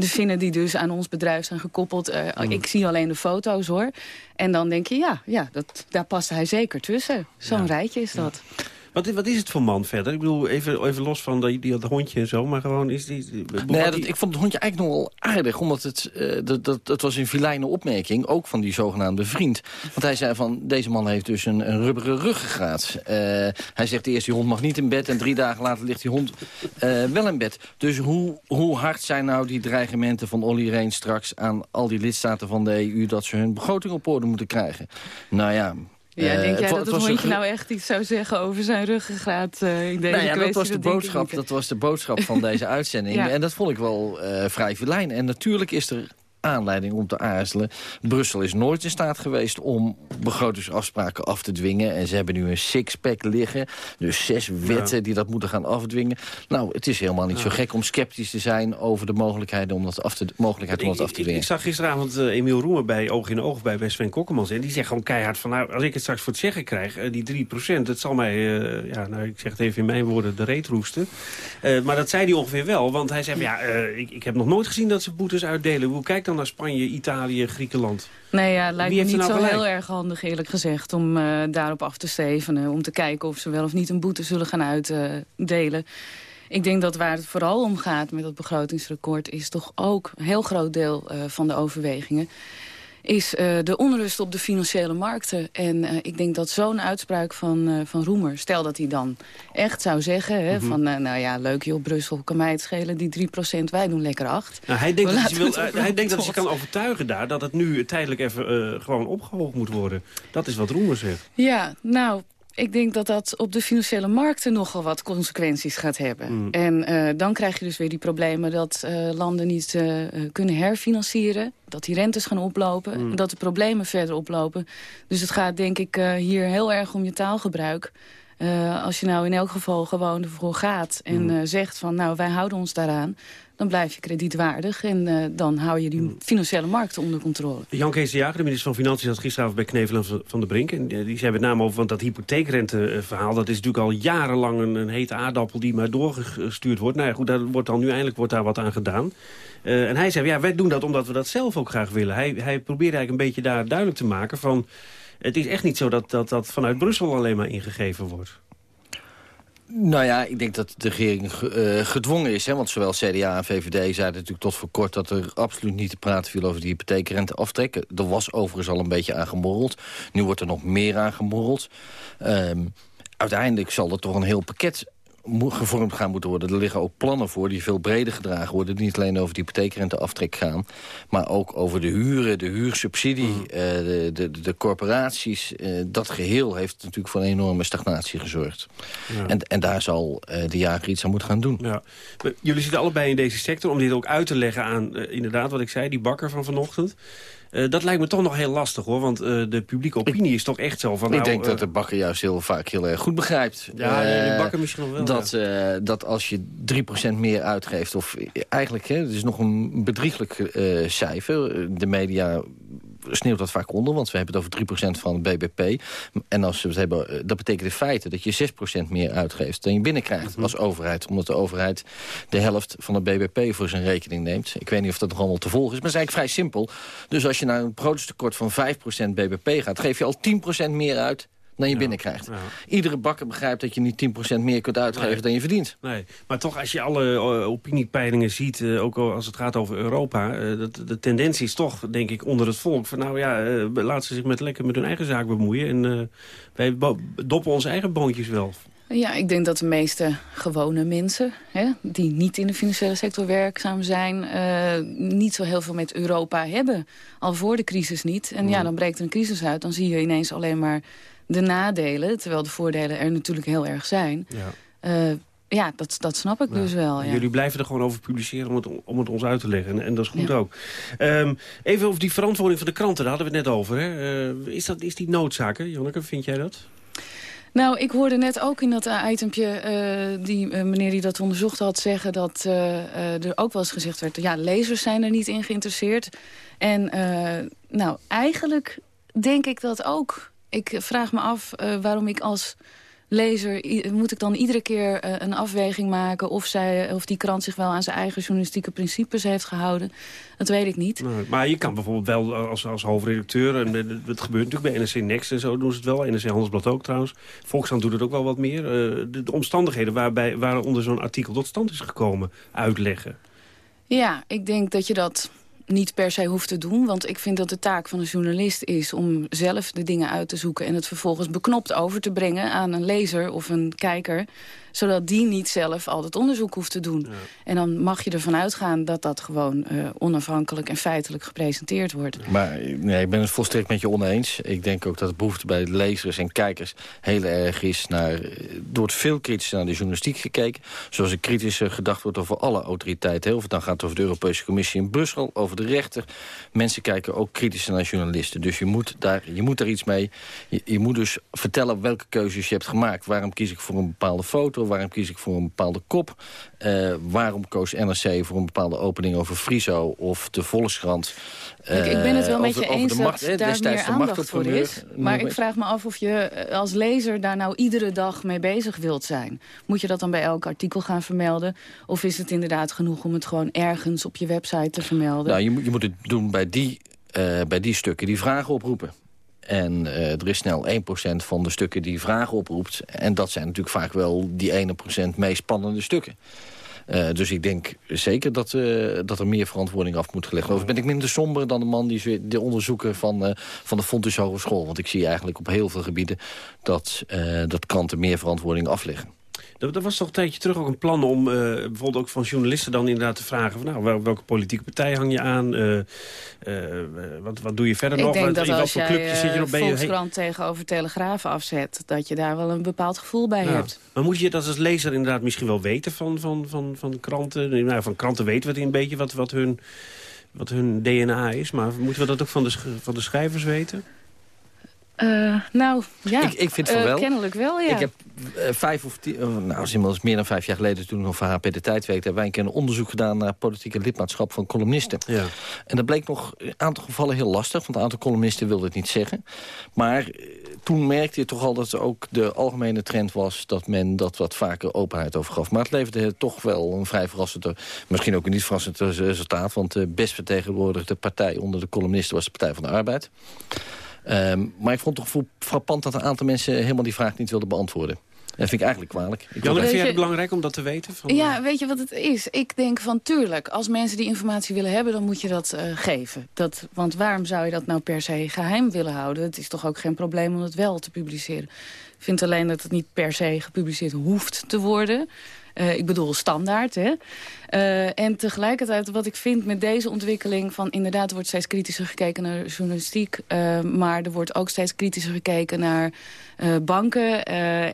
de Finnen die dus aan ons bedrijf zijn gekoppeld. Uh, mm. Ik zie alleen de foto's hoor. En dan denk je, ja, ja dat, daar past hij zeker tussen. Zo'n ja. rijtje is dat. Ja. Wat, wat is het voor man verder? Ik bedoel, even, even los van die, die, dat hondje en zo, maar gewoon is die... die nee, dat, ik vond het hondje eigenlijk nog wel aardig, omdat het, uh, dat, dat, dat was een filijne opmerking, ook van die zogenaamde vriend. Want hij zei van, deze man heeft dus een, een rubberen ruggengraat. Uh, hij zegt eerst, die hond mag niet in bed en drie dagen later ligt die hond uh, wel in bed. Dus hoe, hoe hard zijn nou die dreigementen van Olly Reen straks aan al die lidstaten van de EU dat ze hun begroting op orde moeten krijgen? Nou ja... Ja, denk jij dat het, het hondje nou echt iets zou zeggen over zijn ruggengraat uh, in deze nou ja, kwestie? Dat was, de boodschap, dat was de boodschap van deze uitzending. ja. En dat vond ik wel uh, vrij verlijn. En natuurlijk is er aanleiding om te aarzelen. Brussel is nooit in staat geweest om begrotingsafspraken af te dwingen. En ze hebben nu een sixpack liggen. Dus zes wetten ja. die dat moeten gaan afdwingen. Nou, het is helemaal niet ja. zo gek om sceptisch te zijn over de mogelijkheid om dat af te, mogelijkheid om dat af te dwingen. Ik, ik zag gisteravond uh, Emiel Roemer bij Oog in Oog bij Sven Kokkemans. En die zegt gewoon keihard van, nou, als ik het straks voor het zeggen krijg, uh, die 3 procent, dat zal mij, uh, ja, nou, ik zeg het even in mijn woorden, de reet roesten. maar dat zei hij ongeveer wel, want hij zei, ja, ik, ik heb nog nooit gezien dat ze boetes uitdelen. Hoe kijkt dan naar Spanje, Italië, Griekenland. Nee, ja, lijkt me niet nou zo gelijk? heel erg handig eerlijk gezegd om uh, daarop af te stevenen. Om te kijken of ze wel of niet een boete zullen gaan uitdelen. Ik denk dat waar het vooral om gaat met dat begrotingsrecord... is toch ook een heel groot deel uh, van de overwegingen is uh, de onrust op de financiële markten. En uh, ik denk dat zo'n uitspraak van, uh, van Roemer... stel dat hij dan echt zou zeggen... Hè, mm -hmm. van nou ja, leuk joh, Brussel, kan mij het schelen... die 3% wij doen lekker 8. Nou, hij denkt, dat hij, wil, hij denkt dat hij kan overtuigen daar... dat het nu tijdelijk even gewoon opgehoogd moet worden. Dat is wat Roemer zegt. Ja, nou... Ik denk dat dat op de financiële markten nogal wat consequenties gaat hebben. Mm. En uh, dan krijg je dus weer die problemen dat uh, landen niet uh, kunnen herfinancieren. Dat die rentes gaan oplopen. Mm. Dat de problemen verder oplopen. Dus het gaat denk ik hier heel erg om je taalgebruik. Als je nou in elk geval gewoon ervoor gaat en mm. zegt van nou wij houden ons daaraan dan blijf je kredietwaardig en uh, dan hou je die financiële markten onder controle. Jan Kees de Jager, de minister van Financiën, zat gisteravond bij Knevelen van de Brink. En die zei met name over, want dat hypotheekrenteverhaal... dat is natuurlijk al jarenlang een, een hete aardappel die maar doorgestuurd wordt. Nou ja, goed, daar wordt dan nu eindelijk wordt daar wat aan gedaan. Uh, en hij zei, ja, wij doen dat omdat we dat zelf ook graag willen. Hij, hij probeerde eigenlijk een beetje daar duidelijk te maken van... het is echt niet zo dat dat, dat vanuit Brussel alleen maar ingegeven wordt. Nou ja, ik denk dat de regering uh, gedwongen is. Hè? Want zowel CDA en VVD zeiden natuurlijk tot voor kort... dat er absoluut niet te praten viel over die hypotheekrente aftrekken. Er was overigens al een beetje aan gemorreld. Nu wordt er nog meer aan gemorreld. Um, uiteindelijk zal er toch een heel pakket gevormd gaan moeten worden. Er liggen ook plannen voor die veel breder gedragen worden. Die niet alleen over de hypotheekrenteaftrek gaan... maar ook over de huren, de huursubsidie, mm. de, de, de, corporaties. dat geheel heeft natuurlijk voor een enorme stagnatie gezorgd. Ja. En, en daar zal de jager iets aan moeten gaan doen. Ja. Jullie zitten allebei in deze sector om dit ook uit te leggen aan... inderdaad, wat ik zei, die bakker van vanochtend... Uh, dat lijkt me toch nog heel lastig, hoor. Want uh, de publieke opinie is toch echt zo van... Ik nou, denk dat de bakker juist heel vaak heel erg goed begrijpt. Ja, de bakker misschien nog wel. Dat, ja. dat als je 3% meer uitgeeft... of eigenlijk, hè, het is nog een bedrieglijk cijfer. De media sneeuwt dat vaak onder, want we hebben het over 3% van het BBP. En als we het hebben, eh, dat betekent in feite dat je 6% meer uitgeeft dan je binnenkrijgt als overheid. Omdat de overheid de helft van het BBP voor zijn rekening neemt. Ik weet niet of dat nog allemaal te volgen is, maar het is eigenlijk vrij simpel. Dus als je naar een producttekort van 5% BBP gaat, geef je al 10% meer uit dan je binnenkrijgt. Iedere bakker begrijpt dat je niet 10% meer kunt uitgeven dan je verdient. Nee, maar toch als je alle uh, opiniepeilingen ziet, uh, ook als het gaat over Europa... Uh, dat, de tendentie is toch, denk ik, onder het volk... van nou ja, laten ze zich met, lekker met hun eigen zaak bemoeien... en wij doppen onze eigen boontjes wel. Ja, ik denk dat de meeste gewone mensen... Hè, die niet in de financiële sector werkzaam zijn... niet zo heel veel met Europa hebben. Al voor de crisis niet. En ja, dan breekt er een crisis uit. Dan zie je ineens alleen maar de nadelen, terwijl de voordelen er natuurlijk heel erg zijn... Ja. Uh, ja, dat, dat snap ik dus wel. Ja. Jullie blijven er gewoon over publiceren om het, om het ons uit te leggen. En, en dat is goed ook. Um, even over die verantwoording van de kranten, daar hadden we het net over. Hè? Uh, is, dat, is die noodzaak, hè? Janneke, vind jij dat? Nou, ik hoorde net ook in dat itempje, uh, die meneer die dat onderzocht had zeggen... dat er ook wel eens gezegd werd, ja, lezers zijn er niet in geïnteresseerd. En nou, eigenlijk denk ik dat ook ik vraag me af uh, waarom ik als lezer... moet ik dan iedere keer uh, een afweging maken... Of, zij, of die krant zich wel aan zijn eigen journalistieke principes heeft gehouden. Dat weet ik niet. Maar je kan bijvoorbeeld wel als, als hoofdredacteur... en het gebeurt natuurlijk bij NRC Next en zo doen ze het wel. NRC Handelsblad ook trouwens. Volkskrant doet het ook wel wat meer. Uh, de, de, omstandigheden waarbij, waaronder zo'n artikel tot stand is gekomen uitleggen. Ja, ik denk dat je dat niet per se hoeft te doen. Want ik vind dat de taak van een journalist is om zelf de dingen uit te zoeken... en het vervolgens beknopt over te brengen aan een lezer of een kijker zodat die niet zelf al het onderzoek hoeft te doen. En dan mag je ervan uitgaan dat dat gewoon uh, onafhankelijk en feitelijk gepresenteerd wordt. Maar nee, ik ben het volstrekt met je oneens. Ik denk ook dat de behoefte bij lezers en kijkers heel erg is naar... Er wordt veel kritischer naar de journalistiek gekeken. Zoals er kritischer gedacht wordt over alle autoriteiten. Of het dan gaat over de Europese Commissie in Brussel, over de rechter. Mensen kijken ook kritischer naar journalisten. Dus je moet daar, je moet daar iets mee. Je, je moet dus vertellen welke keuzes je hebt gemaakt. Waarom kies ik voor een bepaalde foto? Waarom kies ik voor een bepaalde kop? Uh, waarom koos NRC voor een bepaalde opening over Friso of de Volkskrant? Kijk, ik ben het wel uh, met je eens macht, dat daar meer aandacht voor is. Maar ik vraag me af of je eh, als lezer daar nou iedere dag mee bezig wilt zijn. Moet je dat dan bij elk artikel gaan vermelden? Of is het inderdaad genoeg om het gewoon ergens op je website te vermelden? Nou, je moet, je moet het doen bij die, uh, bij die stukken die vragen oproepen. En uh, er is snel 1% van de stukken die vragen oproept. En dat zijn natuurlijk vaak wel die 1% meest spannende stukken. Uh, dus ik denk zeker dat, uh, dat er meer verantwoording af moet gelegd worden. Ben ik minder somber dan de man die de onderzoeker van, van de Fontes Hogeschool. Want ik zie eigenlijk op heel veel gebieden dat, dat kranten meer verantwoording afleggen. Er, was toch een tijdje terug ook een plan om uh, bijvoorbeeld ook van journalisten dan inderdaad te vragen... Van, nou, welke politieke partij hang je aan? Uh, uh, wat, wat doe je verder ik nog? Ik denk dat in als zit je nog, ben Volkskrant je... tegenover Telegraaf afzet... dat je daar wel een bepaald gevoel bij ja. hebt. Maar moet je dat als lezer inderdaad misschien wel weten van, van, van, van kranten? Nou, van kranten weten we het een beetje wat, wat, hun, wat hun DNA is. Maar moeten we dat ook van de, van de schrijvers weten? Uh, nou, ja. Ik, ik vind het uh, wel. Kennelijk wel, ja. Ik heb uh, vijf of tien, nou, inmiddels meer dan vijf jaar geleden... toen ik nog voor HP de Tijdweek... hebben wij een keer een onderzoek gedaan naar politieke lidmaatschap van columnisten. Ja. En dat bleek nog in een aantal gevallen heel lastig... want een aantal columnisten wilden het niet zeggen. Maar toen merkte je toch al dat er ook de algemene trend was... dat men dat wat vaker openheid over gaf. Maar het leverde toch wel een vrij verrassend... misschien ook een niet verrassend resultaat... want de best vertegenwoordigde partij onder de columnisten... was de Partij van de Arbeid. Um, maar ik vond het toch frappant dat een aantal mensen helemaal die vraag niet wilden beantwoorden. Dat vind ik eigenlijk kwalijk. Ik Jan, vind jij het belangrijk om dat te weten? Van, Ja, weet je wat het is? Ik denk van tuurlijk, als mensen die informatie willen hebben... dan moet je dat eh, geven. Dat, want waarom zou je dat nou per se geheim willen houden? Het is toch ook geen probleem om het wel te publiceren. Ik vind alleen dat het niet per se gepubliceerd hoeft te worden. Eh, ik bedoel standaard, hè. Eh, en tegelijkertijd wat ik vind met deze ontwikkeling... van inderdaad, er wordt steeds kritischer gekeken naar journalistiek... eh, maar er wordt ook steeds kritischer gekeken naar banken.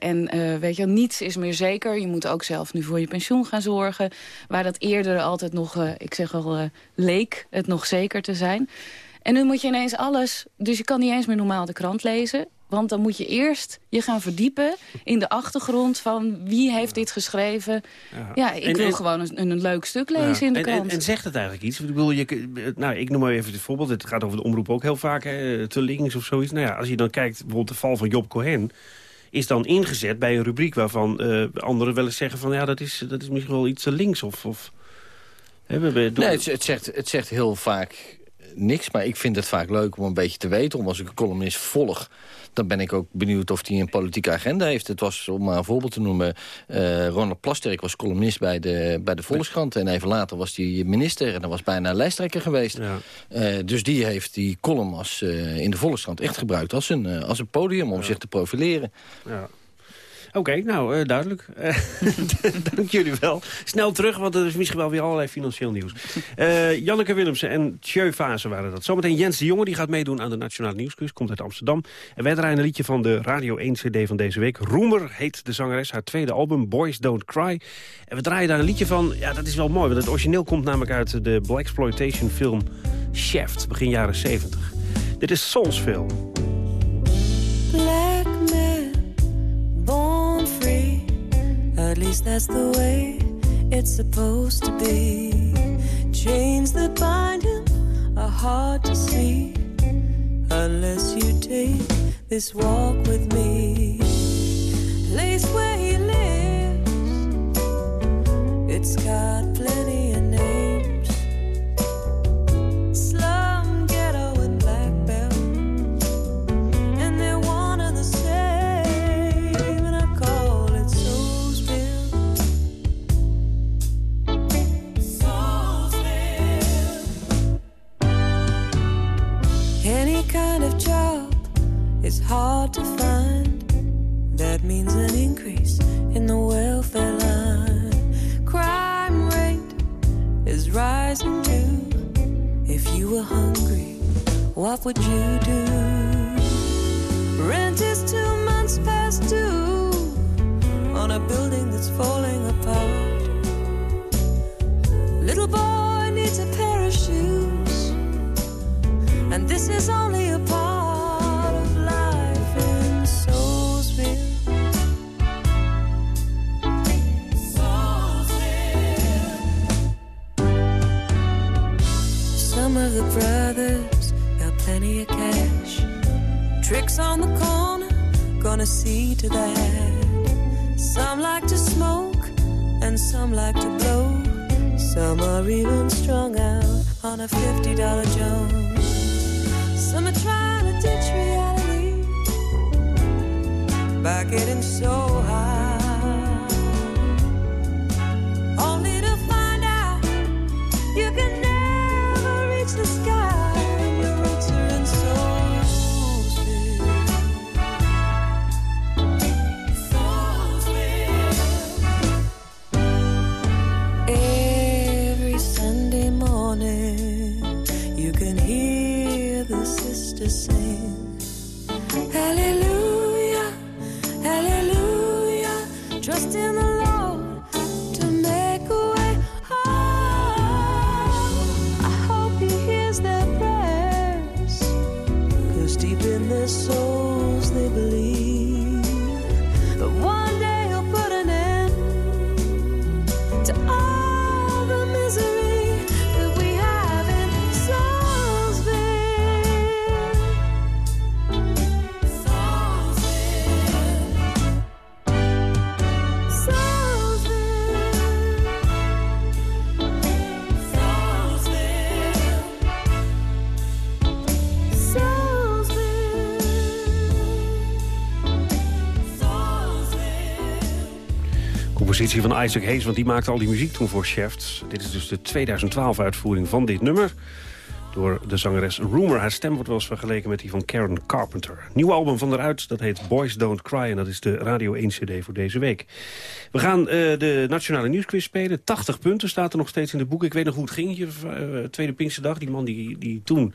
en weet je, niets is meer zeker. Je moet ook zelf nu voor je pensioen gaan zorgen. Waar dat eerder altijd nog, ik zeg al, leek het nog zeker te zijn. En nu moet je ineens alles... Dus je kan niet eens meer normaal de krant lezen. Want dan moet je eerst je gaan verdiepen in de achtergrond van wie heeft dit geschreven. Ja, ik En- wil en- gewoon een, een leuk stuk lezen in de krant. En, en zegt het eigenlijk iets? Ik bedoel, je, nou, ik noem maar even het voorbeeld. Het gaat over de omroep ook heel vaak, hè, te links of zoiets. Nou ja, als je dan kijkt, bijvoorbeeld de val van Job Cohen... is dan ingezet bij een rubriek waarvan eh, anderen wel eens zeggen... van ja, dat is, dat is misschien wel iets te links of... of hè, we Nee, het, het, zegt, het zegt heel vaak niks, maar ik vind het vaak leuk om een beetje te weten. Om als ik een columnist volg, dan ben ik ook benieuwd of hij een politieke agenda heeft. Het was, om maar een voorbeeld te noemen, eh, Ronald Plasterk was columnist bij de, bij de Volkskrant. En even later was hij minister en dan was bijna lijsttrekker geweest. Eh, dus die heeft die column als, eh, in de Volkskrant echt gebruikt als een, als een podium om zich te profileren. Ja. Oké, nou, eh, duidelijk. Dank jullie wel. Snel terug, want er is misschien wel weer allerlei financieel nieuws. Eh, Janneke Willemsen en Tjeu Fase waren dat. Zometeen Jens de Jonge, die gaat meedoen aan de Nationale Nieuwsquiz. Komt uit Amsterdam. En wij draaien een liedje van de Radio 1 CD van deze week. Roemer heet de zangeres. Haar tweede album, Boys Don't Cry. En we draaien daar een liedje van. Ja, dat is wel mooi, want het origineel komt namelijk uit de Blaxploitation film Shaft, begin jaren 70. Dit is Soulsville. At least that's the way it's supposed to be. Chains that bind him are hard to see unless you take this walk with me. Place where he lives, it's got plenty means an increase in the welfare line. Crime rate is rising too. If you were hungry, what would you do? Rent is two months past due on a building that's falling apart. Little boy needs a pair of shoes, and this is only a part the brothers got plenty of cash. Tricks on the corner, gonna see to that. Some like to smoke, and some like to blow. Some are even strung out on a $50 Jones. Some are trying to ditch reality by getting so high. the same. Van Isaac Hayes, want die maakte al die muziek toen voor Shaft. Dit is dus de 2012-uitvoering van dit nummer door de zangeres Rumor. Haar stem wordt wel eens vergeleken met die van Karen Carpenter. Nieuw album van eruit, dat heet Boys Don't Cry... en dat is de Radio 1 CD voor deze week. We gaan uh, de Nationale Nieuwsquiz spelen. 80 punten staat er nog steeds in de boek. Ik weet nog hoe het ging, hier, uh, tweede Pinksterdag. Die man die, die toen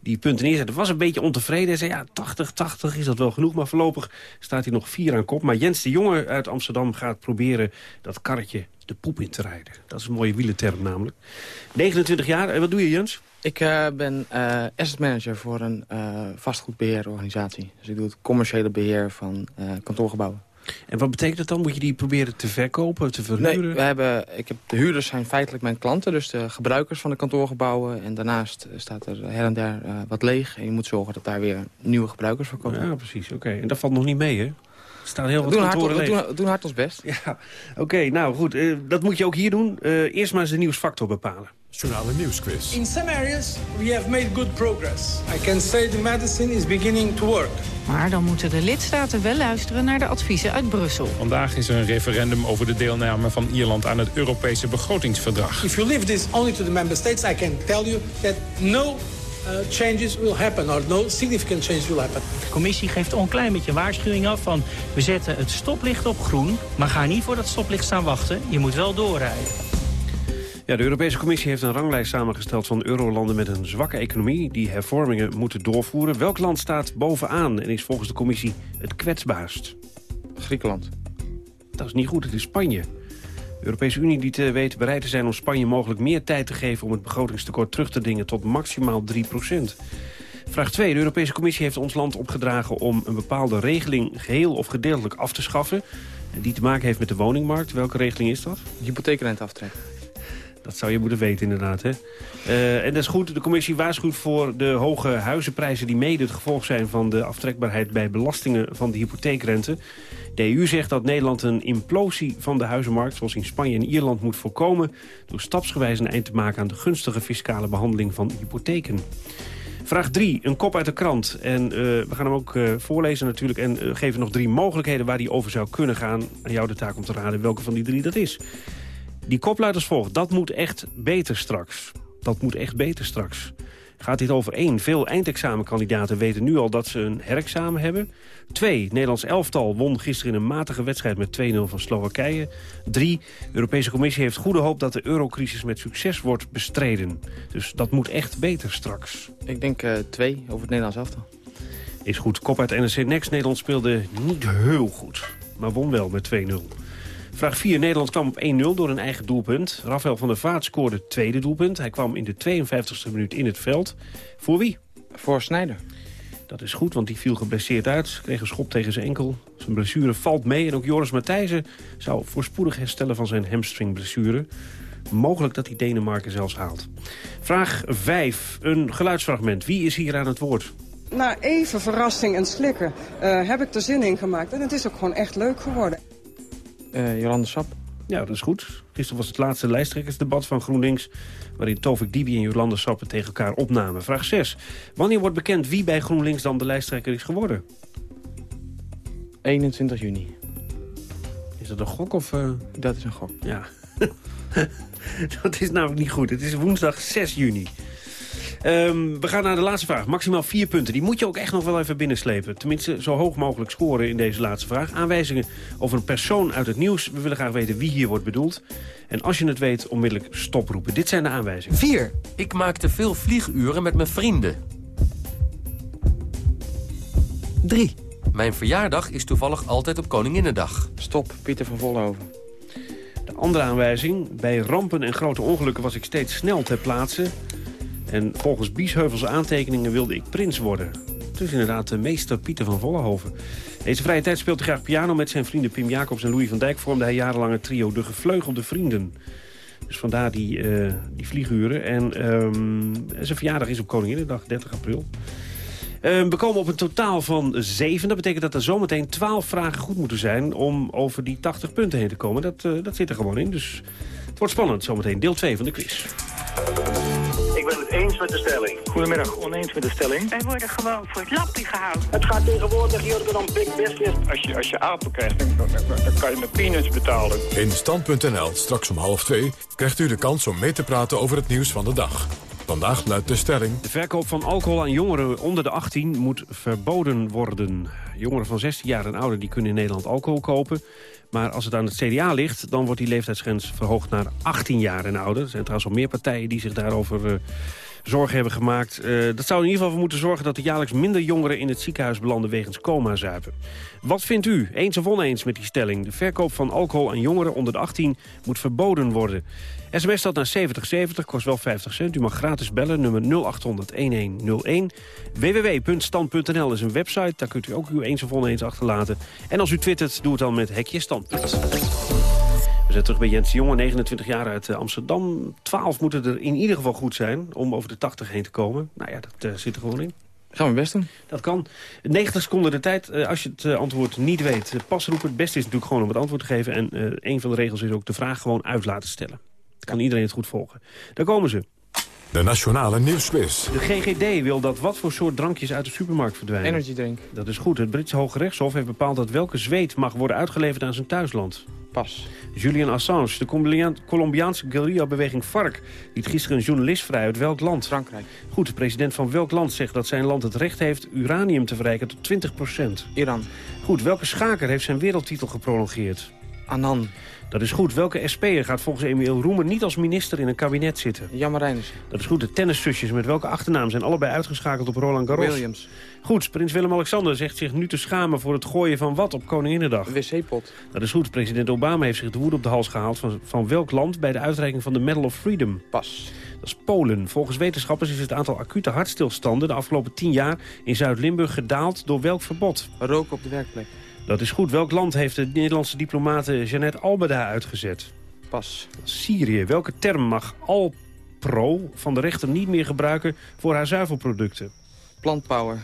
die punten neerzette was een beetje ontevreden. Hij zei, ja, 80, 80 is dat wel genoeg. Maar voorlopig staat hij nog vier aan kop. Maar Jens de Jonge uit Amsterdam gaat proberen dat karretje de poep in te rijden. Dat is een mooie wielenterm namelijk. 29 jaar. En wat doe je, Jens? Ik uh, ben uh, asset manager voor een uh, vastgoedbeheerorganisatie. Dus ik doe het commerciële beheer van kantoorgebouwen. En wat betekent dat dan? Moet je die proberen te verkopen, te verhuren? Nee, we hebben, ik heb, de huurders zijn feitelijk mijn klanten, dus de gebruikers van de kantoorgebouwen. En daarnaast staat er her en der wat leeg. En je moet zorgen dat daar weer nieuwe gebruikers voor komen. Ja, precies. Oké. En dat valt nog niet mee, hè? Er staan heel wat doen kantoren hard, leeg. We doen, doen hard ons best. Ja, oké. nou goed. Uh, dat moet je ook hier doen. Uh, eerst maar eens de nieuwsfactor bepalen. Nationale Nieuwsquiz. In some areas we have made good progress. I can say the medicine is beginning to work. Maar dan moeten de lidstaten wel luisteren naar de adviezen uit Brussel. Vandaag is er een referendum over de deelname van Ierland aan het Europese begrotingsverdrag. If you leave this only to the member states, I can tell you that no Uh, changes will happen or no significant changes will happen. De commissie geeft een klein beetje waarschuwing af van we zetten het stoplicht op groen, maar ga niet voor dat stoplicht staan wachten. Je moet wel doorrijden. Ja, de Europese Commissie heeft een ranglijst samengesteld van eurolanden met een zwakke economie die hervormingen moeten doorvoeren. Welk land staat bovenaan en is volgens de Commissie het kwetsbaarst? Griekenland. Dat is niet goed, het is Spanje. De Europese Unie liet uh, weten bereid te zijn om Spanje mogelijk meer tijd te geven... om het begrotingstekort terug te dingen tot maximaal 3% Vraag 2. De Europese Commissie heeft ons land opgedragen om een bepaalde regeling geheel of gedeeltelijk af te schaffen. En die te maken heeft met de woningmarkt. Welke regeling is dat? Hypotheekrente aftrekken. Dat zou je moeten weten inderdaad. Hè? Uh, en dat is goed. De commissie waarschuwt voor de hoge huizenprijzen... die mede het gevolg zijn van de aftrekbaarheid bij belastingen van de hypotheekrente. De EU zegt dat Nederland een implosie van de huizenmarkt... zoals in Spanje en Ierland moet voorkomen... door stapsgewijs een eind te maken aan de gunstige fiscale behandeling van hypotheken. Vraag 3, een kop uit de krant. En uh, we gaan hem ook uh, voorlezen natuurlijk en geven nog drie mogelijkheden waar die over zou kunnen gaan. Aan jou de taak om te raden welke van die drie dat is. Die kop luidt als volgt. Dat moet echt beter straks. Dat moet echt beter straks. Gaat dit over één? Veel eindexamenkandidaten weten nu al dat ze een herexamen hebben. Twee, Nederlands elftal won gisteren in een matige wedstrijd met 2-0 van Slowakije. Drie, de Europese Commissie heeft goede hoop dat de eurocrisis met succes wordt bestreden. Dus dat moet echt beter straks. Ik denk uh, twee over het Nederlands elftal. Is goed. Kop uit NRC Next. Nederland speelde niet heel goed, maar won wel met 2-0. Vraag 4. Nederland kwam op 1-0 door een eigen doelpunt. Rafael van der Vaart scoorde het tweede doelpunt. Hij kwam in de 52e minuut in het veld. Voor wie? Voor Snijder. Dat is goed, want die viel geblesseerd uit. Kreeg een schop tegen zijn enkel. Zijn blessure valt mee. En ook Joris Matthijssen zou voorspoedig herstellen van zijn hamstringblessure. Mogelijk dat hij Denemarken zelfs haalt. Vraag 5. Een geluidsfragment. Wie is hier aan het woord? Na even verrassing en slikken uh, heb ik er zin in gemaakt. En het is ook gewoon echt leuk geworden. Uh, Jolande Sap. Ja, dat is goed. Gisteren was het laatste lijsttrekkersdebat van GroenLinks... waarin Tovik Dibi en Jolande Sap het tegen elkaar opnamen. Vraag 6. Wanneer wordt bekend wie bij GroenLinks dan de lijsttrekker is geworden? 21 juni. Is dat een gok of... Uh... Dat is een gok. Ja. dat is namelijk niet goed. Het is woensdag 6 juni. Um, we gaan naar de laatste vraag. Maximaal vier punten. Die moet je ook echt nog wel even binnenslepen. Tenminste, zo hoog mogelijk scoren in deze laatste vraag. Aanwijzingen over een persoon uit het nieuws. We willen graag weten wie hier wordt bedoeld. En als je het weet, onmiddellijk stoproepen. Dit zijn de aanwijzingen. 4. Ik maakte veel vlieguren met mijn vrienden. 3. Mijn verjaardag is toevallig altijd op Koninginnedag. Stop, Pieter van Vollenhoven. De andere aanwijzing. Bij rampen en grote ongelukken was ik steeds snel ter plaatse. En volgens Biesheuvels aantekeningen wilde ik prins worden. Is inderdaad de meester Pieter van Vollenhoven. Deze vrije tijd speelt hij graag piano met zijn vrienden Pim Jacobs en Louis van Dijk... vormde hij jarenlang het trio De Gevleugelde Vrienden. Dus vandaar die, uh, die vlieguren. En um, zijn verjaardag is op Koninginnedag, 30 april. Uh, we komen op een totaal van 7. Dat betekent dat er zometeen 12 vragen goed moeten zijn... om over die 80 punten heen te komen. Dat, uh, dat zit er gewoon in. Dus het wordt spannend zometeen. Deel 2 van de quiz. Eens met de stelling. Goedemiddag, oneens met de stelling. Wij worden gewoon voor het lappie gehouden. Het gaat tegenwoordig hier dan big business. Als je, als je apen krijgt, dan, dan, dan kan je met peanuts betalen. In Stand.nl, straks om half twee, krijgt u de kans om mee te praten over het nieuws van de dag. Vandaag luidt de stelling... De verkoop van alcohol aan jongeren onder de 18 moet verboden worden. Jongeren van 16 jaar en ouder die kunnen in Nederland alcohol kopen. Maar als het aan het CDA ligt, dan wordt die leeftijdsgrens verhoogd naar 18 jaar en ouder. Er zijn trouwens al meer partijen die zich daarover uh, zorgen hebben gemaakt. Uh, dat zou in ieder geval voor moeten zorgen dat er jaarlijks minder jongeren in het ziekenhuis belanden wegens coma-zuipen. Wat vindt u, eens of oneens met die stelling? De verkoop van alcohol aan jongeren onder de 18 moet verboden worden. SMS staat naar 7070, kost wel 50 cent. U mag gratis bellen, nummer 0800-1101. www.stand.nl is een website, daar kunt u ook uw eens of oneens achterlaten. En als u twittert, doe het dan met hekje standpunt. We zijn terug bij Jens Jonge, 29 jaar uit eh, Amsterdam. 12 moeten er in ieder geval goed zijn om over de 80 heen te komen. Nou ja, dat uh, zit er gewoon in. Gaan we best doen. Dat kan. 90 seconden de tijd. Uh, als je het uh, antwoord niet weet, pas roepen. Het beste is natuurlijk gewoon om het antwoord te geven. En een van de regels is ook de vraag gewoon uit laten stellen. Dan kan iedereen het goed volgen. Daar komen ze. De Nationale Nieuwsquiz. De GGD wil dat wat voor soort drankjes uit de supermarkt verdwijnen. Energy drink. Dat is goed. Het Britse Hoge Rechtshof heeft bepaald dat welke zweet mag worden uitgeleverd aan zijn thuisland. Pas. Julian Assange, de Colombiaanse guerrilla-beweging FARC... liet gisteren een journalist vrij uit welk land? Frankrijk. Goed, de president van welk land zegt dat zijn land het recht heeft... uranium te verrijken tot 20% Iran. Goed, welke schaker heeft zijn wereldtitel geprolongeerd? Anan. Dat is goed. Welke SP'er gaat volgens Emiel Roemer niet als minister in een kabinet zitten? Jan. Dat is goed. De tenniszusjes met welke achternaam zijn allebei uitgeschakeld op Roland Garros? Williams. Goed. Prins Willem-Alexander zegt zich nu te schamen voor het gooien van wat op Koninginnedag? wc-pot. Dat is goed. President Obama heeft zich de woede op de hals gehaald van, van welk land bij de uitreiking van de Medal of Freedom? Pas. Dat is Polen. Volgens wetenschappers is het aantal acute hartstilstanden de afgelopen tien jaar in Zuid-Limburg gedaald door welk verbod? Roken op de werkplek. Dat is goed. Welk land heeft de Nederlandse diplomate Jeannette Albeda uitgezet? Pas. Syrië. Welke term mag Alpro van de rechter niet meer gebruiken voor haar zuivelproducten? Plantpower.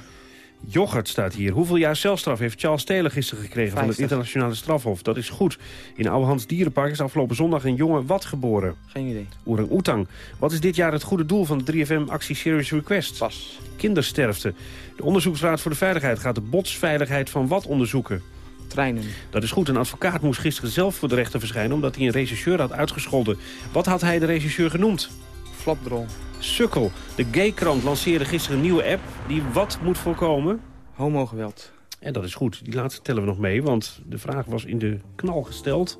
Yoghurt staat hier. Hoeveel jaar celstraf heeft Charles Taylor gisteren gekregen 50. van het internationale strafhof? Dat is goed. In Ouwehands Dierenpark is afgelopen zondag een jongen wat geboren? Geen idee. Oerang Oetang. Wat is dit jaar het goede doel van de 3FM-actie Serious Request? Pas. Kindersterfte. De Onderzoeksraad voor de Veiligheid gaat de botsveiligheid van wat onderzoeken? Treinen. Dat is goed. Een advocaat moest gisteren zelf voor de rechter verschijnen... omdat hij een regisseur had uitgescholden. Wat had hij de regisseur genoemd? Flapdrol. Sukkel. De Gaykrant lanceerde gisteren een nieuwe app die wat moet voorkomen? Homogeweld. En dat is goed. Die laatste tellen we nog mee, want de vraag was in de knal gesteld.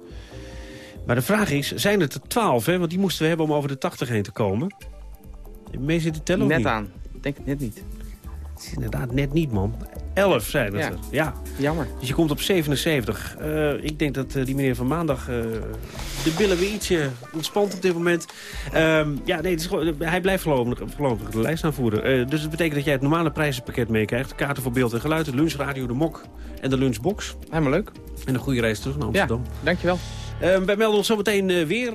Maar de vraag is, zijn het er twaalf? Want die moesten we hebben om over de 80 heen te komen. Mee zitten tellen Net aan. Ik denk het net niet. Het is inderdaad net niet, man. 11 zijn het ja. er. Ja. Jammer. Dus je komt op 77. Uh, ik denk dat uh, die meneer van maandag uh, de billen weer ietsje ontspant op dit moment. Um, ja, nee, het is gewoon, hij blijft voorlopig, voorlopig de lijst aanvoeren. dus dat betekent dat jij het normale prijzenpakket meekrijgt. Kaarten voor beeld en geluid, de lunchradio, de mok en de lunchbox. Helemaal leuk. En een goede reis terug naar Amsterdam. Ja, dankjewel. wij melden ons zometeen weer...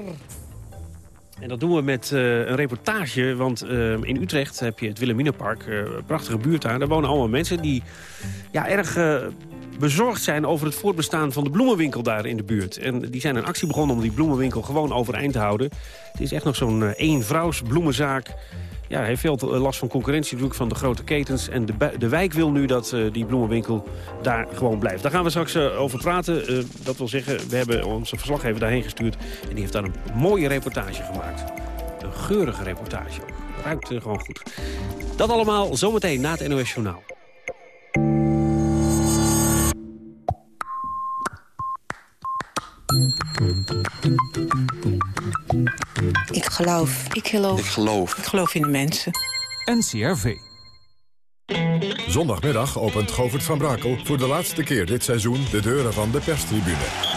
En dat doen we met uh, een reportage, want uh, in Utrecht heb je het Wilhelminapark, uh, prachtige buurt daar. Daar wonen allemaal mensen die ja, erg bezorgd zijn over het voortbestaan van de bloemenwinkel daar in de buurt. En die zijn een actie begonnen om die bloemenwinkel gewoon overeind te houden. Het is echt nog zo'n eenvrouws bloemenzaak. Ja, hij heeft veel last van concurrentie natuurlijk van de grote ketens. En de, de wijk wil nu dat uh, die bloemenwinkel daar gewoon blijft. Daar gaan we straks uh, over praten. Uh, dat wil zeggen, we hebben onze verslaggever daarheen gestuurd. En die heeft daar een mooie reportage gemaakt. Een geurige reportage ook. Ruikt gewoon goed. Dat allemaal zometeen na het NOS Journaal. Ik geloof. Ik geloof. Ik geloof. Ik geloof in de mensen. NCRV. Zondagmiddag opent Govert van Brakel voor de laatste keer dit seizoen de deuren van de perstribune.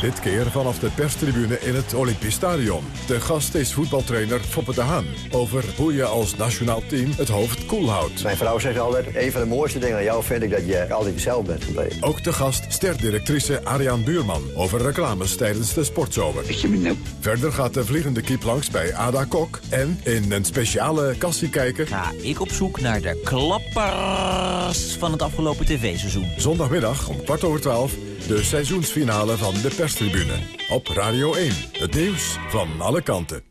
Dit keer vanaf de perstribune in het Olympisch Stadion. De gast is voetbaltrainer Foppe de Haan. Over hoe je als nationaal team het hoofd koel houdt. Mijn vrouw zegt altijd, een van de mooiste dingen aan jou vind ik dat je altijd jezelf bent gebleven. Ook de gast sterdirectrice Ariane Buurman over reclames tijdens de sportzomer. Verder gaat de vliegende kiep langs bij Ada Kok. En in een speciale kassie kijken... Ga ik op zoek naar de klappers van het afgelopen tv-seizoen. Zondagmiddag om kwart over twaalf de seizoensfinale van de perstribune. Op Radio 1, het nieuws van alle kanten.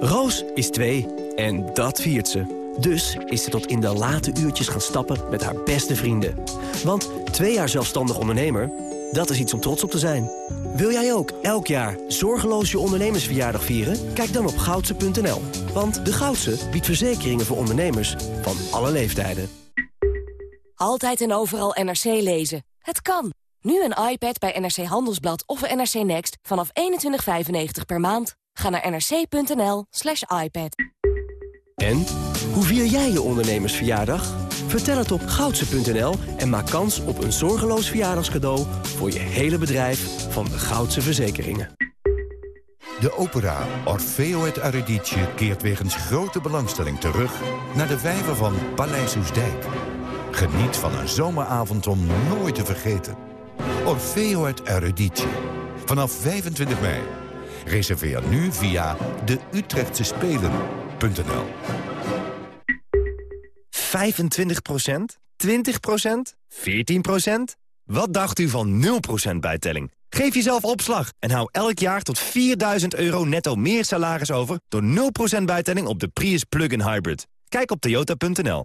Roos is twee en dat viert ze. Dus is ze tot in de late uurtjes gaan stappen met haar beste vrienden. Want twee jaar zelfstandig ondernemer, dat is iets om trots op te zijn. Wil jij ook elk jaar zorgeloos je ondernemersverjaardag vieren? Kijk dan op goudse.nl. Want de Goudse biedt verzekeringen voor ondernemers van alle leeftijden. Altijd en overal NRC lezen. Het kan. Nu een iPad bij NRC Handelsblad of NRC Next vanaf 21,95 per maand. Ga naar nrc.nl slash iPad. En, hoe vier jij je ondernemersverjaardag? Vertel het op goudse.nl en maak kans op een zorgeloos verjaardagscadeau... voor je hele bedrijf van de Goudse Verzekeringen. De opera Orfeo et Eurydice keert wegens grote belangstelling terug... naar de vijver van Paleis Soesdijk. Geniet van een zomeravond om nooit te vergeten. Orfeo et Eurydice. Vanaf 25 mei. Reserveer nu via de Utrechtse Spelen.nl. 25% 20% 14% Wat dacht u van 0% bijtelling? Geef jezelf opslag en hou elk jaar tot 4000 euro netto meer salaris over... door 0% bijtelling op de Prius Plug-in Hybrid. Kijk op toyota.nl.